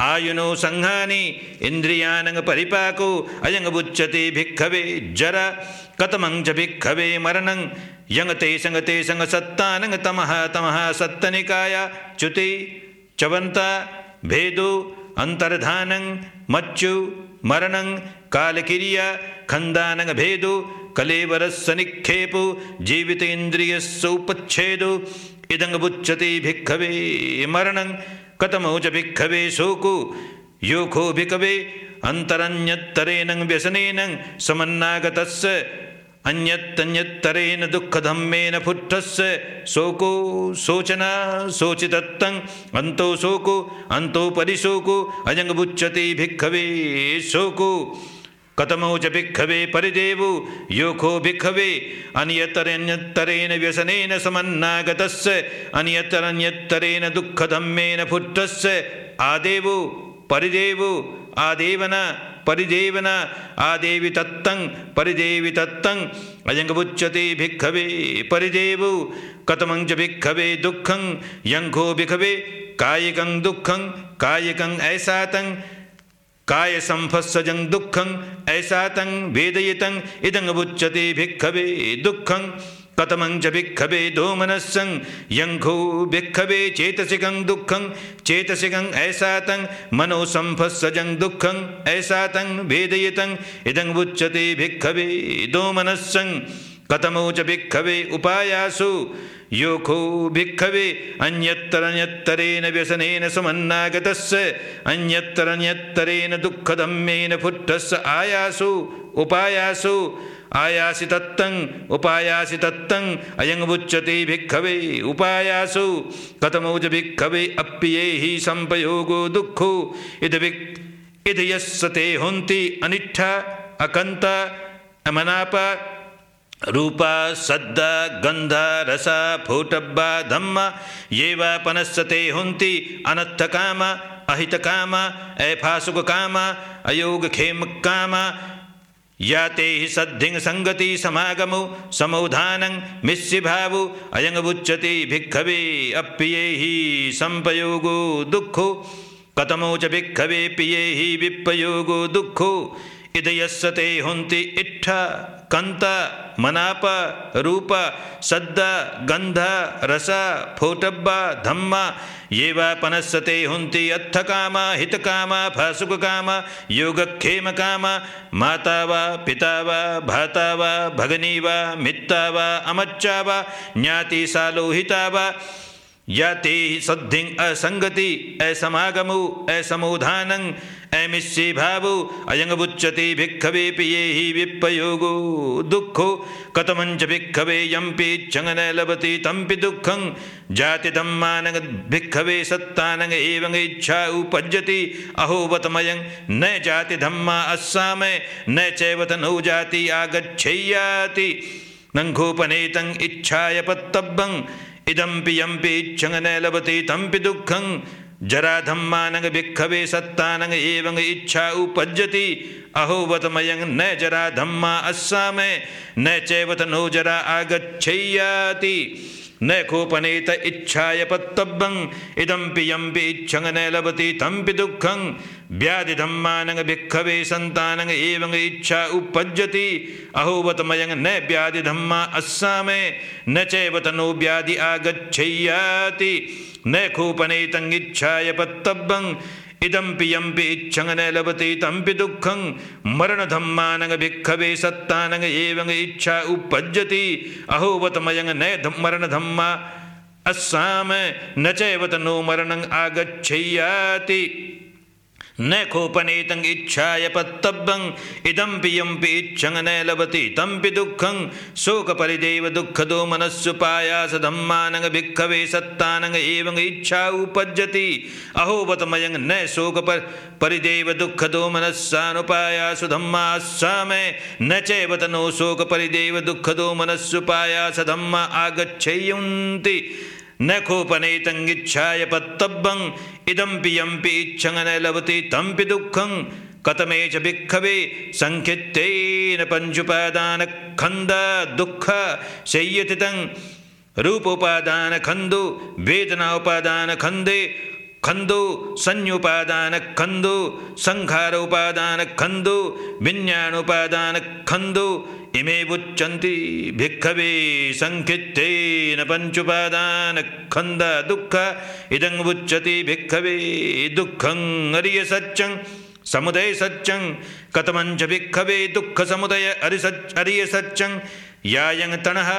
[SPEAKER 1] आयुनो संहानि, इंद्रियानंग परिपाको, अयंग बुच्यते भिक्खवे जर कतमं च भिक्खवे मरणं यंग ते संग ते संग सत्तानंग तमः तमः च्युति चवंता भेदो अंतर्धानं मच्चु, मरणं, कालकिरिया खंदानंग भेदो कलेवरस्य निक्षेपो जीवितेन्द्रियस्सौपच्छेदो इदंग बुच्यते भिक्खवे मरणं कतमौ च भिक्खवे शोको योखो भिकवे अन्तरन्यत्तरेण व्यसनेन समन्नागतस्य, अन्यत्तन्यत्तरेण दुःखधम्मेन फुट्ठस् शोको शोचना शोचितत्तं अन्तो शोको अन्तो परिशोको अजङ्गबुच्यते भिक्खवे शोको कतमौ च भिक्खवे परिदेवो, योखो भिक्खवे, अन्यतरन्यत्तरेण व्यसनेन समन्नागतस्य, अन्यतरन्यत्तरेण दुःखधम्मेन फुट्टस्य आदेवो, परिदेवो, आदेवन, परिदेवन आदेवि तत्तं परिदेवि तत्तं अयङ्गमुच्यते भिक्खवे परिदेवो, कतमं च भिक्खवे दुःखं यङ्घो भिखवे कायिकं दुःखं कायिकं ऐसातं काय संफस्सजं दुःखं ऐसा तं वेदयितं इदं बुच्यते भिक्खवे दुःखं, कतमं च भिक्खवे दोमनस्सं यङ्घो भिक्खवे चेतसिकं दुःखं, चेतसिकं ऐसा तं मनोसंफस्सजं दुःखं ऐसा तं वेदयितं इदं बुच्यते भिक्खवे दोमनस्सं कतमौ च भिक्खवे उपायासु योखो भिक्खवे अन्यत्तरन्यत्तरेण व्यसनेन समन्नागतस्य, अन्यत्तरन्यत्तरेण दुःखधम्मेन फुट्टस्य आयासु, उपायासु। आयासि तत्तं उपायासि तत्तं अयङ्मुच्यते भिक्खवे उपायासु। कथमौ च भिक्खवे अप्येहि संपयोगो दुःखो। इद भिक् इद यस्य ते हुन्ति अनिष्ठ, अकन्त, अमनाप रूप, सद्द गंध रस फूटब्बा धम्म ये वा पनस्सते हुन्ति अनत्थ काम, अहित, काम ऐफासुक काम, अयोग, खेम, काम। या, ते सद्धिं, संगति, समागमो, समोधानं मिस्सिभावो अयङ्बुच्यते भिक्खवे अप्ये संपयोगो दुःखो। कतमो च भिक्खवे पिये हि विप्पयोगो दुःखो। इदयस्य ते, हुन्ति इट्ठ कंत, मनाप, रूप, सद्द, गंध, रस, फोटब्ब, धम्म, ये वा पनस्सते हुन्ति अत्थ काम हित काम फासुक काम योगक्षेम काम माता वा पिता वा भाता वा भगनी वा मित्ता वा अमच्चा वा ज्ञाति सालोहिता वा या ते सद्धिं असंगति, असमागमो, असमोधानं ऐमिष्ये भावो अयङ्बुच्यते भिक्खवे पिये हि विप्पयोगो दुःखो कथमञ्च भिक्खवे यं पेच्छङ्ग न लभते तंपि दुःखं जातिधम्मानग भिक्खवे सत्तानग एवं इच्छा उपज्यति अहोवतमयं न जाति जातिधम्मा अस्साम न चैवत नो जाति आगच्छेयाति नङ्घोपनेतं इच्छाय पत्तब्बं इदम्पि यम्पि इच्छङ्ग न लभते तंपि दुःखं जराधम्मानंग भिक्खवे सत्तानंग एवं इच्छा उपज्यति। अहोवतमयं न जरा धम्मा अस्साम। न चैवत नो जरा आगच्छेयाति। न कोपनेत इच्छाय पत्तब्बं। इदम्पि यम्पि इच्छङ् न लभति तम्पि दुःखं। व्याधिधम्मानङ् भिक्खवे सन्तानङ् एवं इच्छा उपज्यति अहोवतमयं न व्याधिधम्मा अस्साम न चैवत नो व्याधि आगच्छेयाति न कूपनेतङ् इच्छाय पत्तब्बं इदम्पि यम्पि इच्छं न लभते तम्पि दुःखं मरणधम्मानङ् भिक्खवे सत्तानङ् एवं इच्छा उपज्यति अहोवतमयङ् न मरणधम्मा अस्साम न चैवत नो मरणम् आगच्छय्याति न कोपनेतं इच्छाय पत्तब्बं, इदं पियम्पि इच्छं न लभति तम्पि दुःखं। शोकपरिदेव दुःखदो मनस्सुपायासधम्मानङ् भिक्खवे सत्तानङ् एवं इच्छा उपज्यति अहोवतमयं न शोकपर परिदेव दुःखदो मनस्सानुपायासु धम्मास्सामे न चैव तनो शोकपरिदेव दुःखदो मनस्सुपायास धम्मा आगच्छयन्ति। न कोपनेतङ्गिच्छाय पत्तब्बं इदम्पि यम्पि न लभते तम्पि दुःखं। कतमे च भिक्खवे सङ्ख्यत्तेन पञ्चुपादानखन्द दुःख शय्यति तं रूपोपादानखन्दु वेदनोपादानखन्दे खन्दो संयुपादानखन्दो सङ्खारोपादानखन्दो विज्ञानोपादानखन्दो इमे बुच्यन्ति भिक्खवे सङ्खित्तेन पञ्चुपादानखन्द दुःख, इदं बुच्यति भिक्खवे दुःखं अरिय सत्यं समुदय सत्यं कथमञ्च भिक्खवे दुःखसमुदय अरिसच् अरिय सत्यं यायं तणः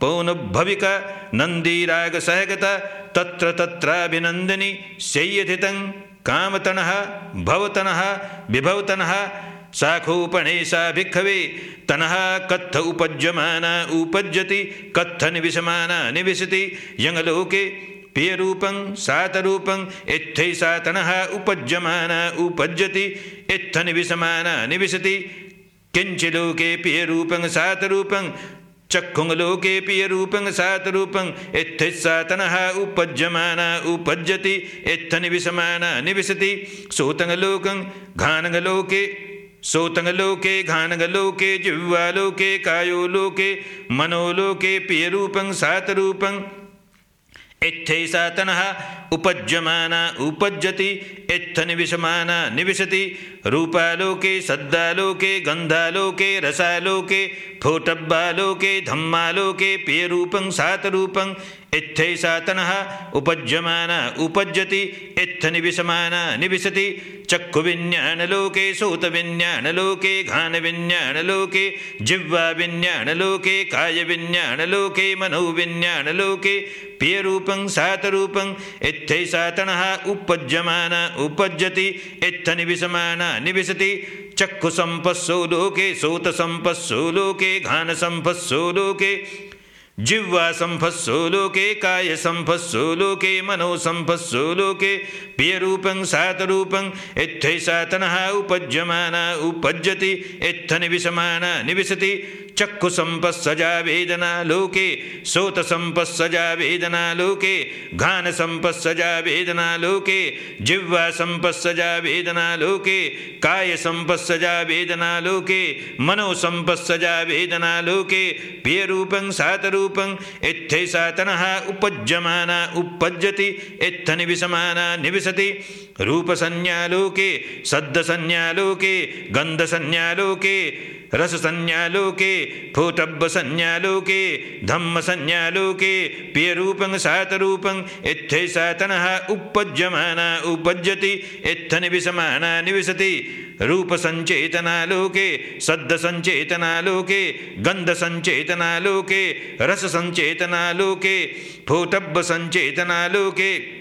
[SPEAKER 1] पौनभविक नन्दीरागसहगत तत्र तत्राभिनन्दिनि शय्यथितं कामतनः, भवतनः, विभवतनः शाखोपणेशा भिक्खवे, तनः कत्थ उपज्यमान उपज्यति, कत्थ निविशमान निविशति यङ्लोके प्रियरूपं सातरूपं इत्थैसा तनः उपज्यमान उपज्यति इत्थ निविशमान निविशति, किञ्चिलोके प्रियरूपं सातरूपं चक्षुङ्लोके प्रियरूपं सातरूपं इत्थिस्सा तनः उपज्यमान, उपज्यति इत्थ निविशमान निविशति सोतङ्लोकं घानङ्लोके सोतङ्गलोके लोके जिह्वालोके, कायोलोके, मनोलोके प्रियरूपं सातरूपं इत्थैसा तनः उपज्यमाना उपज्यति इत्थ निविशमाना निविशति। रूपालोके, सद्दालोके, गन्धालोके, रसालोके, फोटब्बालोके, धम्मालोके पेयरूपं सातरूपं इत्थैसा तनः उपज्यमाना, उपज्यति इत्थ निविशमाना निविशति। चक्षुविज्ञानलोके, सोतविज्ञानलोके घानविज्ञानलोके जिह्वाविज्ञानलोके, कायविज्ञानलोके, मनोविज्ञानलोके प्रियरूपं सातरूपं इत्थैसा तणः उपज्यमान, उपज्यति इत्थ निविशमान निविशति। चक्षुसम्पस्सो लोके, सोतसम्पस्सो लोके घानसम्पस्सो लोके जिह्वा संफस्सो लोके, काय संफस्सो लोके, मनो संफस्सो लोके, प्रियरूपं सातरूपं इत्थैसा तनः उपज्यमान, उपज्यति इत्थ निविशमान निविशति चक्षुसम्पस्सजा वेदना लोके सोतसम्पस्सजा वेदना लोके घानसम्पस्सजा वेदना लोके, जिह्वा सम्पस्सजा वेदना लोके कायसम्पस्सजा वेदना लोके मनोसम्पस्सजा वेदना लोके, प्रियरूपं सातरूपं रूपं यत्थे सातनः उपज्यमाना उपज्यति यत्थनिविशमाना निविशति रूपसंज्ञालोके शब्दसञ्ज्ञालोके गन्धसंज्ञालोके रससंज्ञालोके फूटब्बसंज्ञालोके धम्मसंज्ञालोके प्रियरूपं सातरूपं इत्थैसा तनः उपज्यमाना उपज्यति इत्थ निविशमाना निविशति रूपसञ्चेतनालोके, सद्दसञ्चेतनालोके, गन्धसञ्चेतनालोके, रससञ्चेतनालोके फूटब्बसञ्चेतनालोके धम्म संचेतनालोके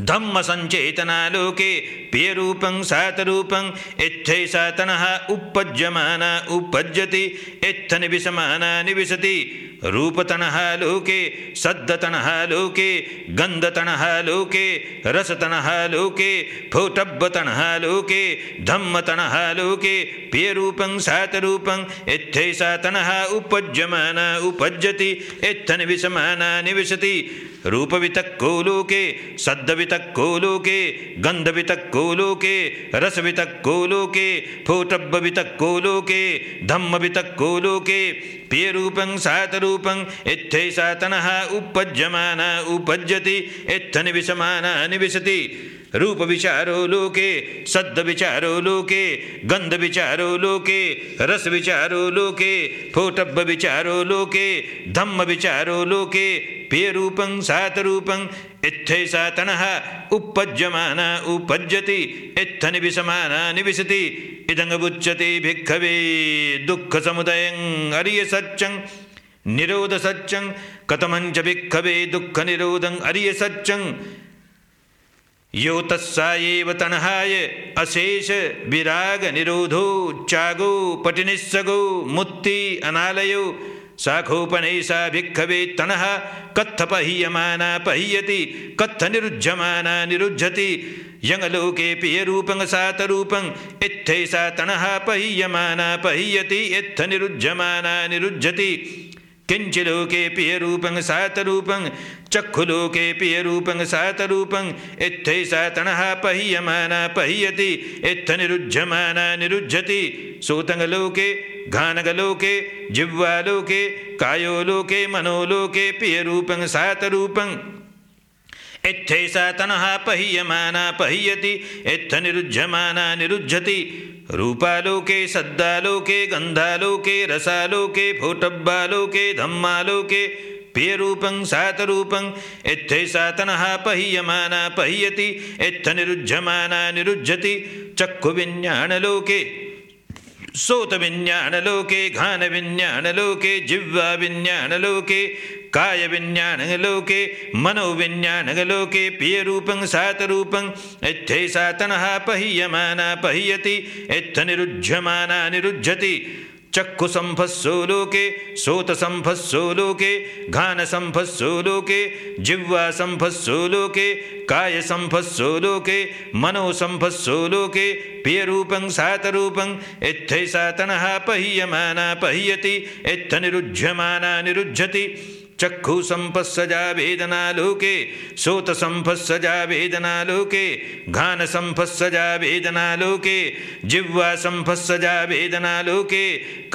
[SPEAKER 1] धम्मसञ्चेतना लोके प्रियरूपं सातरूपं यत्थैषातनः उपज्यमाना उपज्यति यत्थनिविशमाना निविशति। रूपतनः लोके सद्दतनः लोके, गन्धतनः लोके, रसतनः लोके, फौटब्बतनः लोके, धम्मतनः लोके प्रियरूपं सातरूपं इत्थैसा तनः उपज्यमान उपज्यति इत्थ निविशमान निविशति। रूपवितक्को लोके सद्दवितक्को लोके, गन्धवितक्को लोके, रसवितक्को लोके, फोटब्बवितक्को लोके, धम्मवितक्को लोके प्रियरूपं सातरूपं इत्थैसा तनः उपज्यमान उपज्यति इत्थ निविशमान निविशति। रूपविचारो लोके, सद्दविचारो लोके, गन्धविचारो लोके, रसविचारो लोके फोटब्बविचारो लोके, धम्मविचारो लोके पेयरूपं सातरूपं इत्थैसा तनः उपपज्यमाना उपपज्यति इत्थनिविशमाना निविशति। इदङ्गमुच्यते भिक्खवे, दुःखसमुदयं अर्यसत्यं निरोधसत्यं कथमञ्च भिक्खवे दुःखनिरोधं अर्यसत्यं यो तत्सायेव तनहाय, अशेष विराग निरोधो चागो पटिनिस्सगो मुक्ति अनालयो। शाखोपनैषा भिक्खवे तनः कत्थ पह्यमाना पह्यति, कत्थ निरुध्यमाना निरुध्यति यङ्लोके प्रियरूपं सातरूपं इत्थैषा तनः पह्यमाना पह्यति, इत्थ चक्षु लोके पिय चक्षुलोके सात रूपंग इत्थे सातण पहीयमाना पहीयति, इत्थ निरुध्यमाना निरुध्यति सूतङ्गलोके घानगलोके, जिह्वालोके, कायोलोके, मनोलोके सात सातरूपं। इत्थैषा तनः पह्यमाना पह्यति, इत्थ निरुध्यमाना निरुध्यति रूपालोके, सद्दालोके, गन्धालोके, रसालोके फोटब्बालोके धम्मालोके, प्रियरूपं, सातरूपं। इत्थैषा तनः पह्यमाना पह्यति, इत्थ निरुध्यमाना निरुध्यति चक्षुविज्ञानलोके सोतविज्ञानलोके घानविज्ञानलोके जिह्वाविज्ञानलोके कायविज्ञानलोके मनोविज्ञानलोके प्रियरूपं सातरूपं इत्थे तनः पहीयमाना पहीयति इत्थ निरुध्यमाना निरुध्यति चक्षुसम्भस्सो लोके सोतसम्भस्सो लोके घानसम्भस्सो लोके जिह्वासम्भस्सो लोके कायसम्भस्सो लोके मनोसम्भस्सो लोके प्रियरूपं सातरूपं इत्थैषा तनः पह्यमाना पह्यति इत्थ निरुध्यमाना निरुध्यति चक्षु संपस्सजा वेदनालोके सोत संपस्सजा वेदनालोके घान संपस्सजा वेदनालोके जिह्वा संपस्सजा वेदनालोके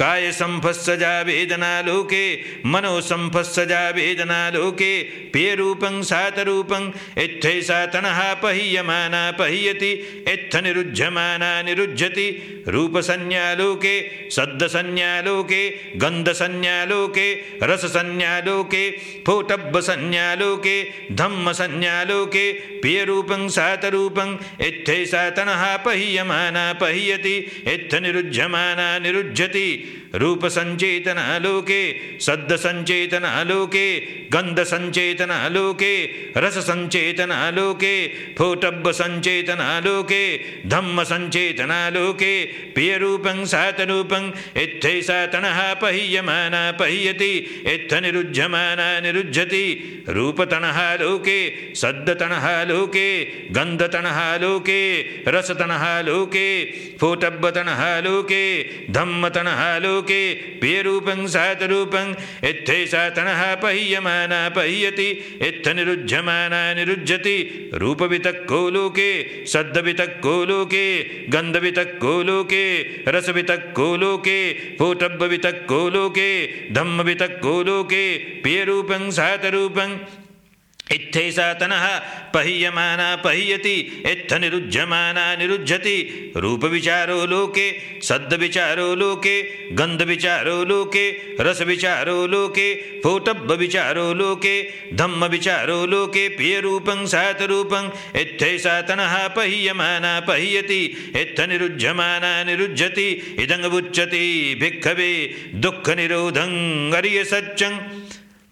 [SPEAKER 1] काय संपस्सजा वेदनालोके मनो संपस्सजा वेदनालोके पेरूपं सातरूपं इत्थैषा तनः पह्यमाना पह्यति इत्थ निरुध्यमाना निरुध्यति रूपसंज्ञालोके सद्दसंज्ञालोके गन्धसंज्ञालोके रससंज्ञालोके लोके ोटब्बसंज्ञालोके धम्मसंज्ञालोके पियरूपं सातरूपं यत्थे सातनः अपहीयमानापहीयति यत्थनिरुध्यमाना निरुज्यति। निरुध्यमाना निरुध्यति रूपसञ्चेतनालोके सद्दसञ्चेतनालोके गन्धसञ्चेतनालोके रससञ्चेतनालोके फोटब्बसञ्चेतनालोके धम्मसञ्चेतनालोके प्रियरूपं सातरूपं इत्थैषा तनः पह्यमाना पह्यति इत्थ निरुध्यमाना निरुध्यति रूपतनः लोके सद्दतनः लोके गन्धतनः लोके रसतनः लोके फोटब्बतनः लोके धम्मतनः लोके लोके पेरूपं सातरूपं इत्थैषा तनः पह्यमाना पह्यति, इत्थ निरुध्यमाना निरुध्यति रूपवितक्को लोके सद्दवितक्को लोके गन्धवितक्को लोके रसवितक्को लोके फोटब्बवितक्को लोके धम्मवितक्को लोके पेरूपं सातरूपं। इत्थैषा तनः पह्यमाना पह्यति, इत्थ निरुध्यमाना निरुध्यति रूपविचारो लोके सद्विचारो लोके, गन्धविचारो लोके, रसविचारो लोके फोटब्बविचारो लोके, धम्मविचारो लोके, प्रियरूपं, सातरूपं। इत्थैषा तनः पह्यमाना पह्यति, इत्थ निरुध्यमाना निरुध्यति इदङ्गमुच्यते भिक्खवे, दुःखनिरोधं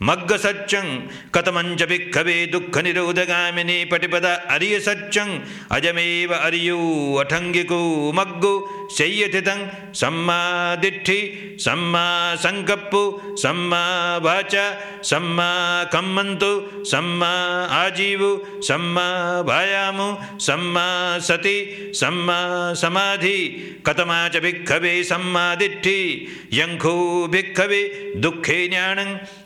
[SPEAKER 1] मग्गसत्यं कथमञ्च भिक्खवे दुःखनिरोधगामिनी पटिपद अर्यसत्यं अजमेव अर्यो अठङ्गिको मग्गो शय्यथितं सम्मा दिट्ठि सम्मा सङ्कप्पु सम्मा वाच सम्मा कम्मन्तु सम्मा आजीवु सम्मा भायामु सम्मा सति सम्मा समाधि कथमा च भिक्खवे सम्मा दिट्ठि यङ्खो भिक्खवे दुःखे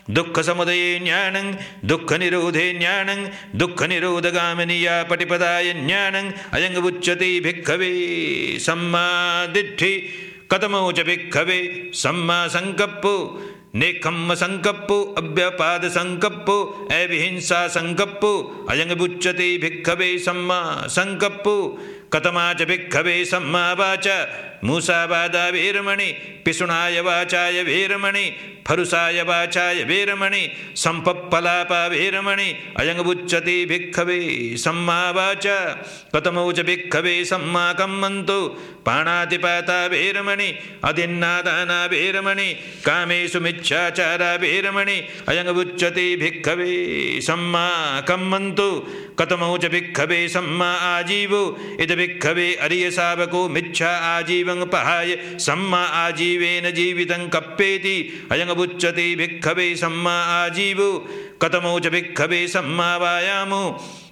[SPEAKER 1] ज्ञानं दुःखसमुदये ज्ञानं दुःखनिरोधे ज्ञानं दुःखनिरोधगामिनीया पटिपदाय ज्ञानम् अयङ्गुच्यते भिक्खवे सम्मादिठ्ठि कथमो च भिक्खवे सम्मा सङ्कप्पो नेखम्म सङ्कप्पो अव्यपाद सङ्कप्पो अविहिंसा सङ्कप्पो अयङ्गुच्यते भिक्खवे सम्मा सङ्कप्पो कथमा च भिक्खवे सम्मा वाच मूसावादा वीरमणि पिशुणाय वाचाय वीरमणि फरुसाय वाचाय वीरमणि सम्पप्पलापा वीरमणि अयङ्बुच्यति भिक्खवे सम्मा वाच कतमौ च भिक्खवे सम्मा कम्मन्तु पाणातिपाता वीरमणि अधिन्नादाना वीरमणि, कामेषु मिच्छाचारा वीरमणि अयङ्बुच्यति भिक्खवे सम्मा कम्मन्तु कतमौ च भिक्खवे सम्मा आजीवो इद भिक्खवे अरिय सावको मिच्छा आजीवं पहाय, सम्मा आजीवेन जीवितं कप्पेति अयङ्बुच्यते भिक्खवे सम्मा आजीवो कतमौ च भिक्खवे सम्मा वायामो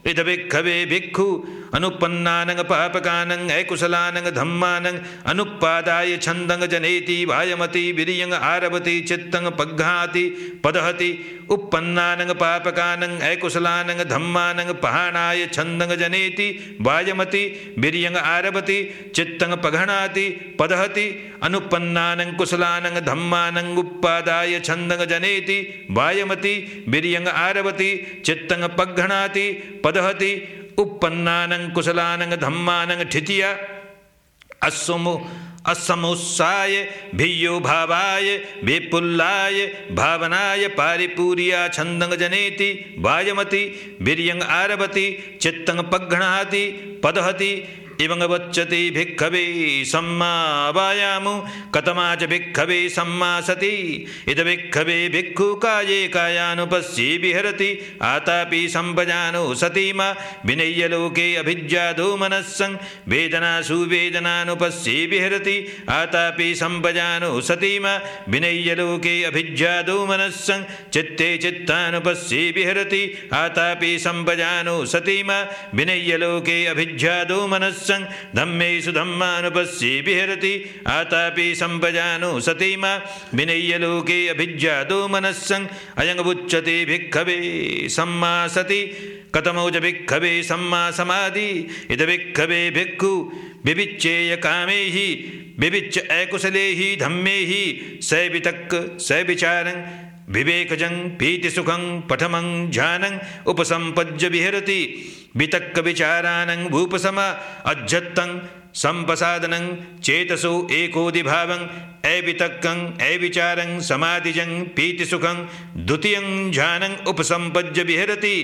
[SPEAKER 1] इद भिक्खवे भिक्खु अनुपन्नानंग पापकानंग ऐकुशलानंग धम्मानंग अनुपादाय छंदंग जनेति, वायमति विरियंग आरवति चित्तंग पग्घाति पदहति उपन्नानंग पापकानंग ऐकुशलानंग धम्मानंग पहाणाय छंदंग जनेति, वायमति विरियंग आरवति चित्तंग पघणाति पदहति अनुपन्नानंग कुशलानंग धम्मानंग उपादाय छंदंग जनेति, वायमति विरियंग आरवति चित्तंग पघणाति पदहति uppannānaṁ kusalānaṁ dhammānaṁ ठितिया। असुमु असमुत्साय भियो भावाय, विपुल्लाय, भावनाय पारिपूरिया छंदंग जनेति, वायमति वीर्यंग आरभति, चित्तंग पघ्नाति पदहति इवं वच्यते भिक्खवे सम्मा वायामु, कतमा च भिक्खवे सम्मा सति। इद भिक्खवे भिक्खु काये कायानुपस्ये विहरति आतापि सम्पजानो सतीमा। विनय्य लोके अभिज्ञादो मनस्सं वेदनासु वेदनानुपस्ये विहरति आतापि सम्पजानो सतीमा। विनय्य लोके अभिज्ञादो मनस्सं चित्ते चित्तानुपस्ये विहरति आतापि सम्पजानो सतीमा। विनय्य लोके मनस्सं सत्संग धम्मेषु धम्मानुपस्ये विहरति। आतापि सम्पजानु सतीमा। विनय्य लोके अभिज्ञातो मनस्संग अयङ्बुच्यते भिक्खवे सम्मा सति। कतमौ च भिक्खवे सम्मा समाधि। इद भिक्खवे भिक्खु विविच्येय कामे हि विविच्य अकुशले हि धम्मे हि सैवितक् सैविचारं। विवेकजं पीतिसुखं पठमं ध्यानं उपसम्पज्य विहरति। वितक्कविचारानं भूपसम अज्जत्तं संपसादनं चेतसो एकोदिभावं ऐवितक्कं ऐविचारं समाधिजं पीतिसुखं द्वितीयं ध्यानं उपसम्पज्य विहरति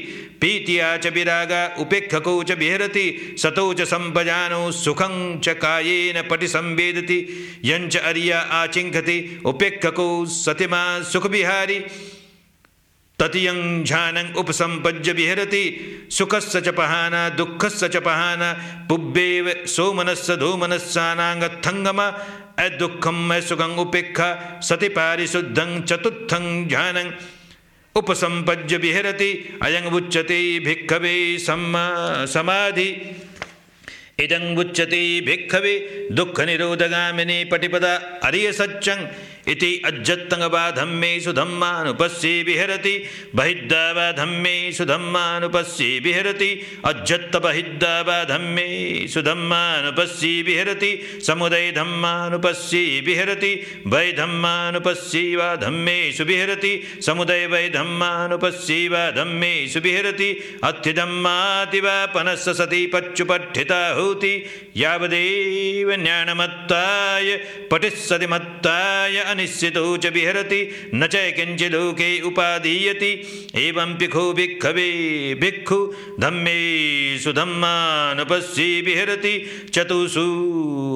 [SPEAKER 1] पीतिया च विरागा उपेक्षको च विहरति सतो च सम्पजानो सुखं च कायेन पटि संवेदति यञ्च अर्या आचिङ्खति, उपेक्षको सतिमा सुखविहारी। ततियं ध्यानं उपसम्पज्य विहरति, सुखस्य च पहाना, दुःखस्य च पहाना, पुब्बेव सोमनस्य धूमनस्सानाङ्गत्थङ्गम अदुःखम् असुखम् उपेक्षा, सति पारिशुद्धं चतुर्थं ध्यानम् उपसम्पज्य विहरति, अयं उच्यते भिक्खवे समाधि। इदं उच्यते भिक्खवे दुःखनिरोधगामिनी पटिपदा अरियसच्चं इति अज्जत्तङ्गबाधम्मेषु वा धम्मानुपस्ये विहरति बहिद्दा वा धम्मानुपस्ये विहरति अज्झत्त बहिद्दा वा धम्ये शुधम् मानुपस्यीभिहरति समुदै धम्मानुपस्ये विहरति वै धम्मानुपस्यै वा धमेषु बिहरति समुदै वै धम्मानुपस्यै वा धंमेषु बिहिति अत्थिधम् माति पच्युपठिता हूति यावदेव ज्ञानमत्ताय पठिस्सति पठिस्सतिमत्ताय अनिश्चितो च विहरति न च किञ्चिलोके उपादीयति। एवं पिखो भिक्खवे भिक्खु विहरति। चतुषु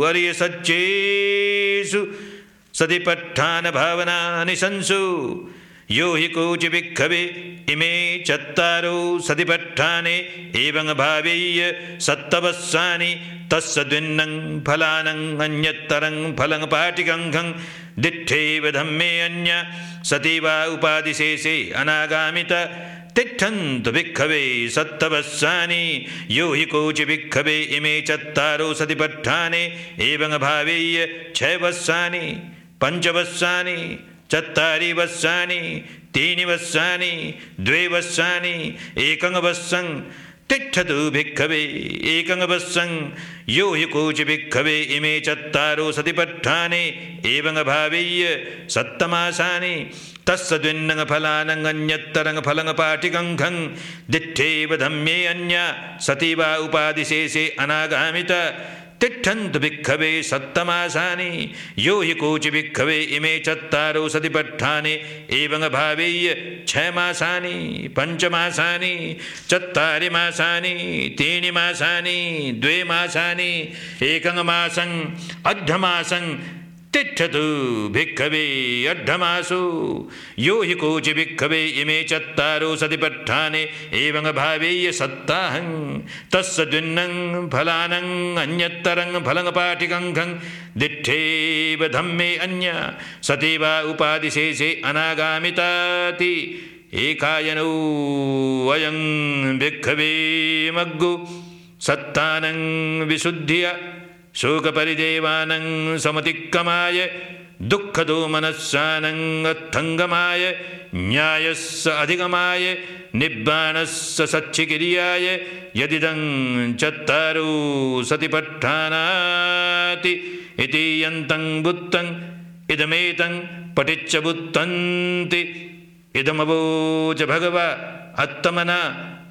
[SPEAKER 1] अर्यसच्चेषु सतिपट्ठानभावनानि संसु। यो हि कोचि भिक्खवे इमे चत्तारो सतिपट्ठाने एवं भावेय्य सत्तवस्सानि। तस्य द्विन्नं अन्यत्तरं फलं पाटिकङ्घं दिठेव धम्मे अन्य सती वा उपाधिशेषे अनागामित। तिष्ठन्तु भिक्खवे सत्तवस्सानि यो हि कोचि भिक्खवे इमे चत्तारो सतिपट्ठाने, एवं भावेय्य छयवस्सानि पञ्चवस्सानि चत्तारि वत्सानि त्रीणि वत्सानि द्वे वत्सानि एकं वत्सं तिष्ठतु भिक्खवे एकं वत्सं यो हि कोचि भिक्खवे इमे चत्तारो सतिपट्ठाने, एवं भावेय्य सत्तमासानि। तस्य दिट्ठेव धम्ये अन्य सति वा उपाधिशेषे अनागामित।
[SPEAKER 2] तिष्ठन्तु भिक्खवे सप्तमासानि। यो हि कोचि भिक्खवे इमे चत्तारो सतिपट्ठानि एवं भावेय छः मासानि पञ्चमासानि चत्तारि मासानि, त्रीणि मासानि, द्वे मासानि, एकं मासं अर्धमासं तिष्ठतु भिक्खवे अड्ढमासु यो हि कोचि भिक्खवे इमे चत्तारो सतिपट्ठाने एवं भावेय सत्ताहं। तस्य द्विन्नं फलानं अन्यत्तरं फलङ्पाटिकं खं दिष्ठेव धम्मे अन्य सति वा उपादिशेषे अनागामिताति। एकायनौ अयं भिक्खवे मग्गु। सत्तानं विशुद्ध्य शोकपरिदेवानं समतिक्कमाय दुःखदो मनस्सानङ्गत्थङ्गमाय न्यायस्य अधिगमाय निब्बाणस्य सच्चिकिर्याय यदिदं चत्तारो सतिपट्ठानाति इति यन्तं बुत्तम् इदमेतं पठिच्च बुत्तन्ति। इदमवोच भगवा अत्तमना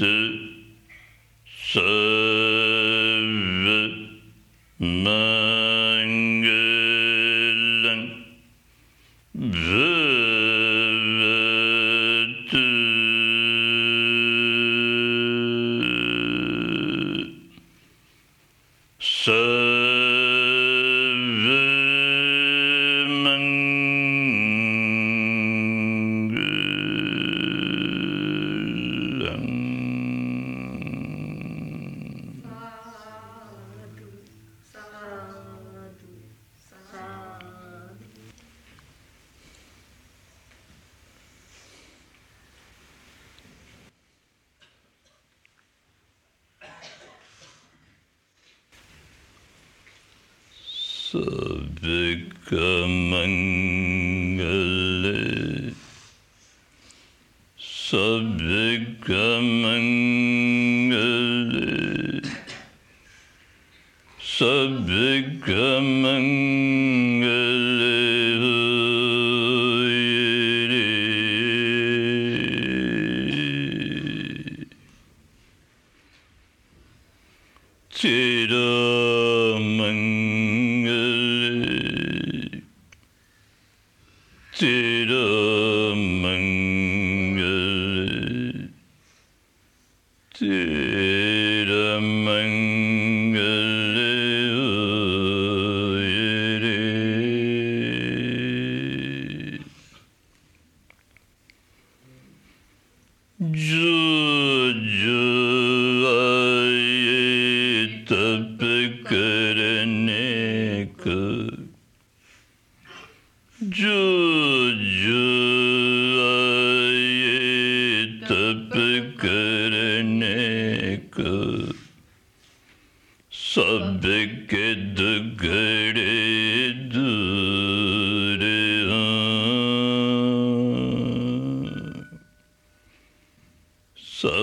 [SPEAKER 2] møter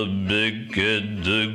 [SPEAKER 2] big kid, the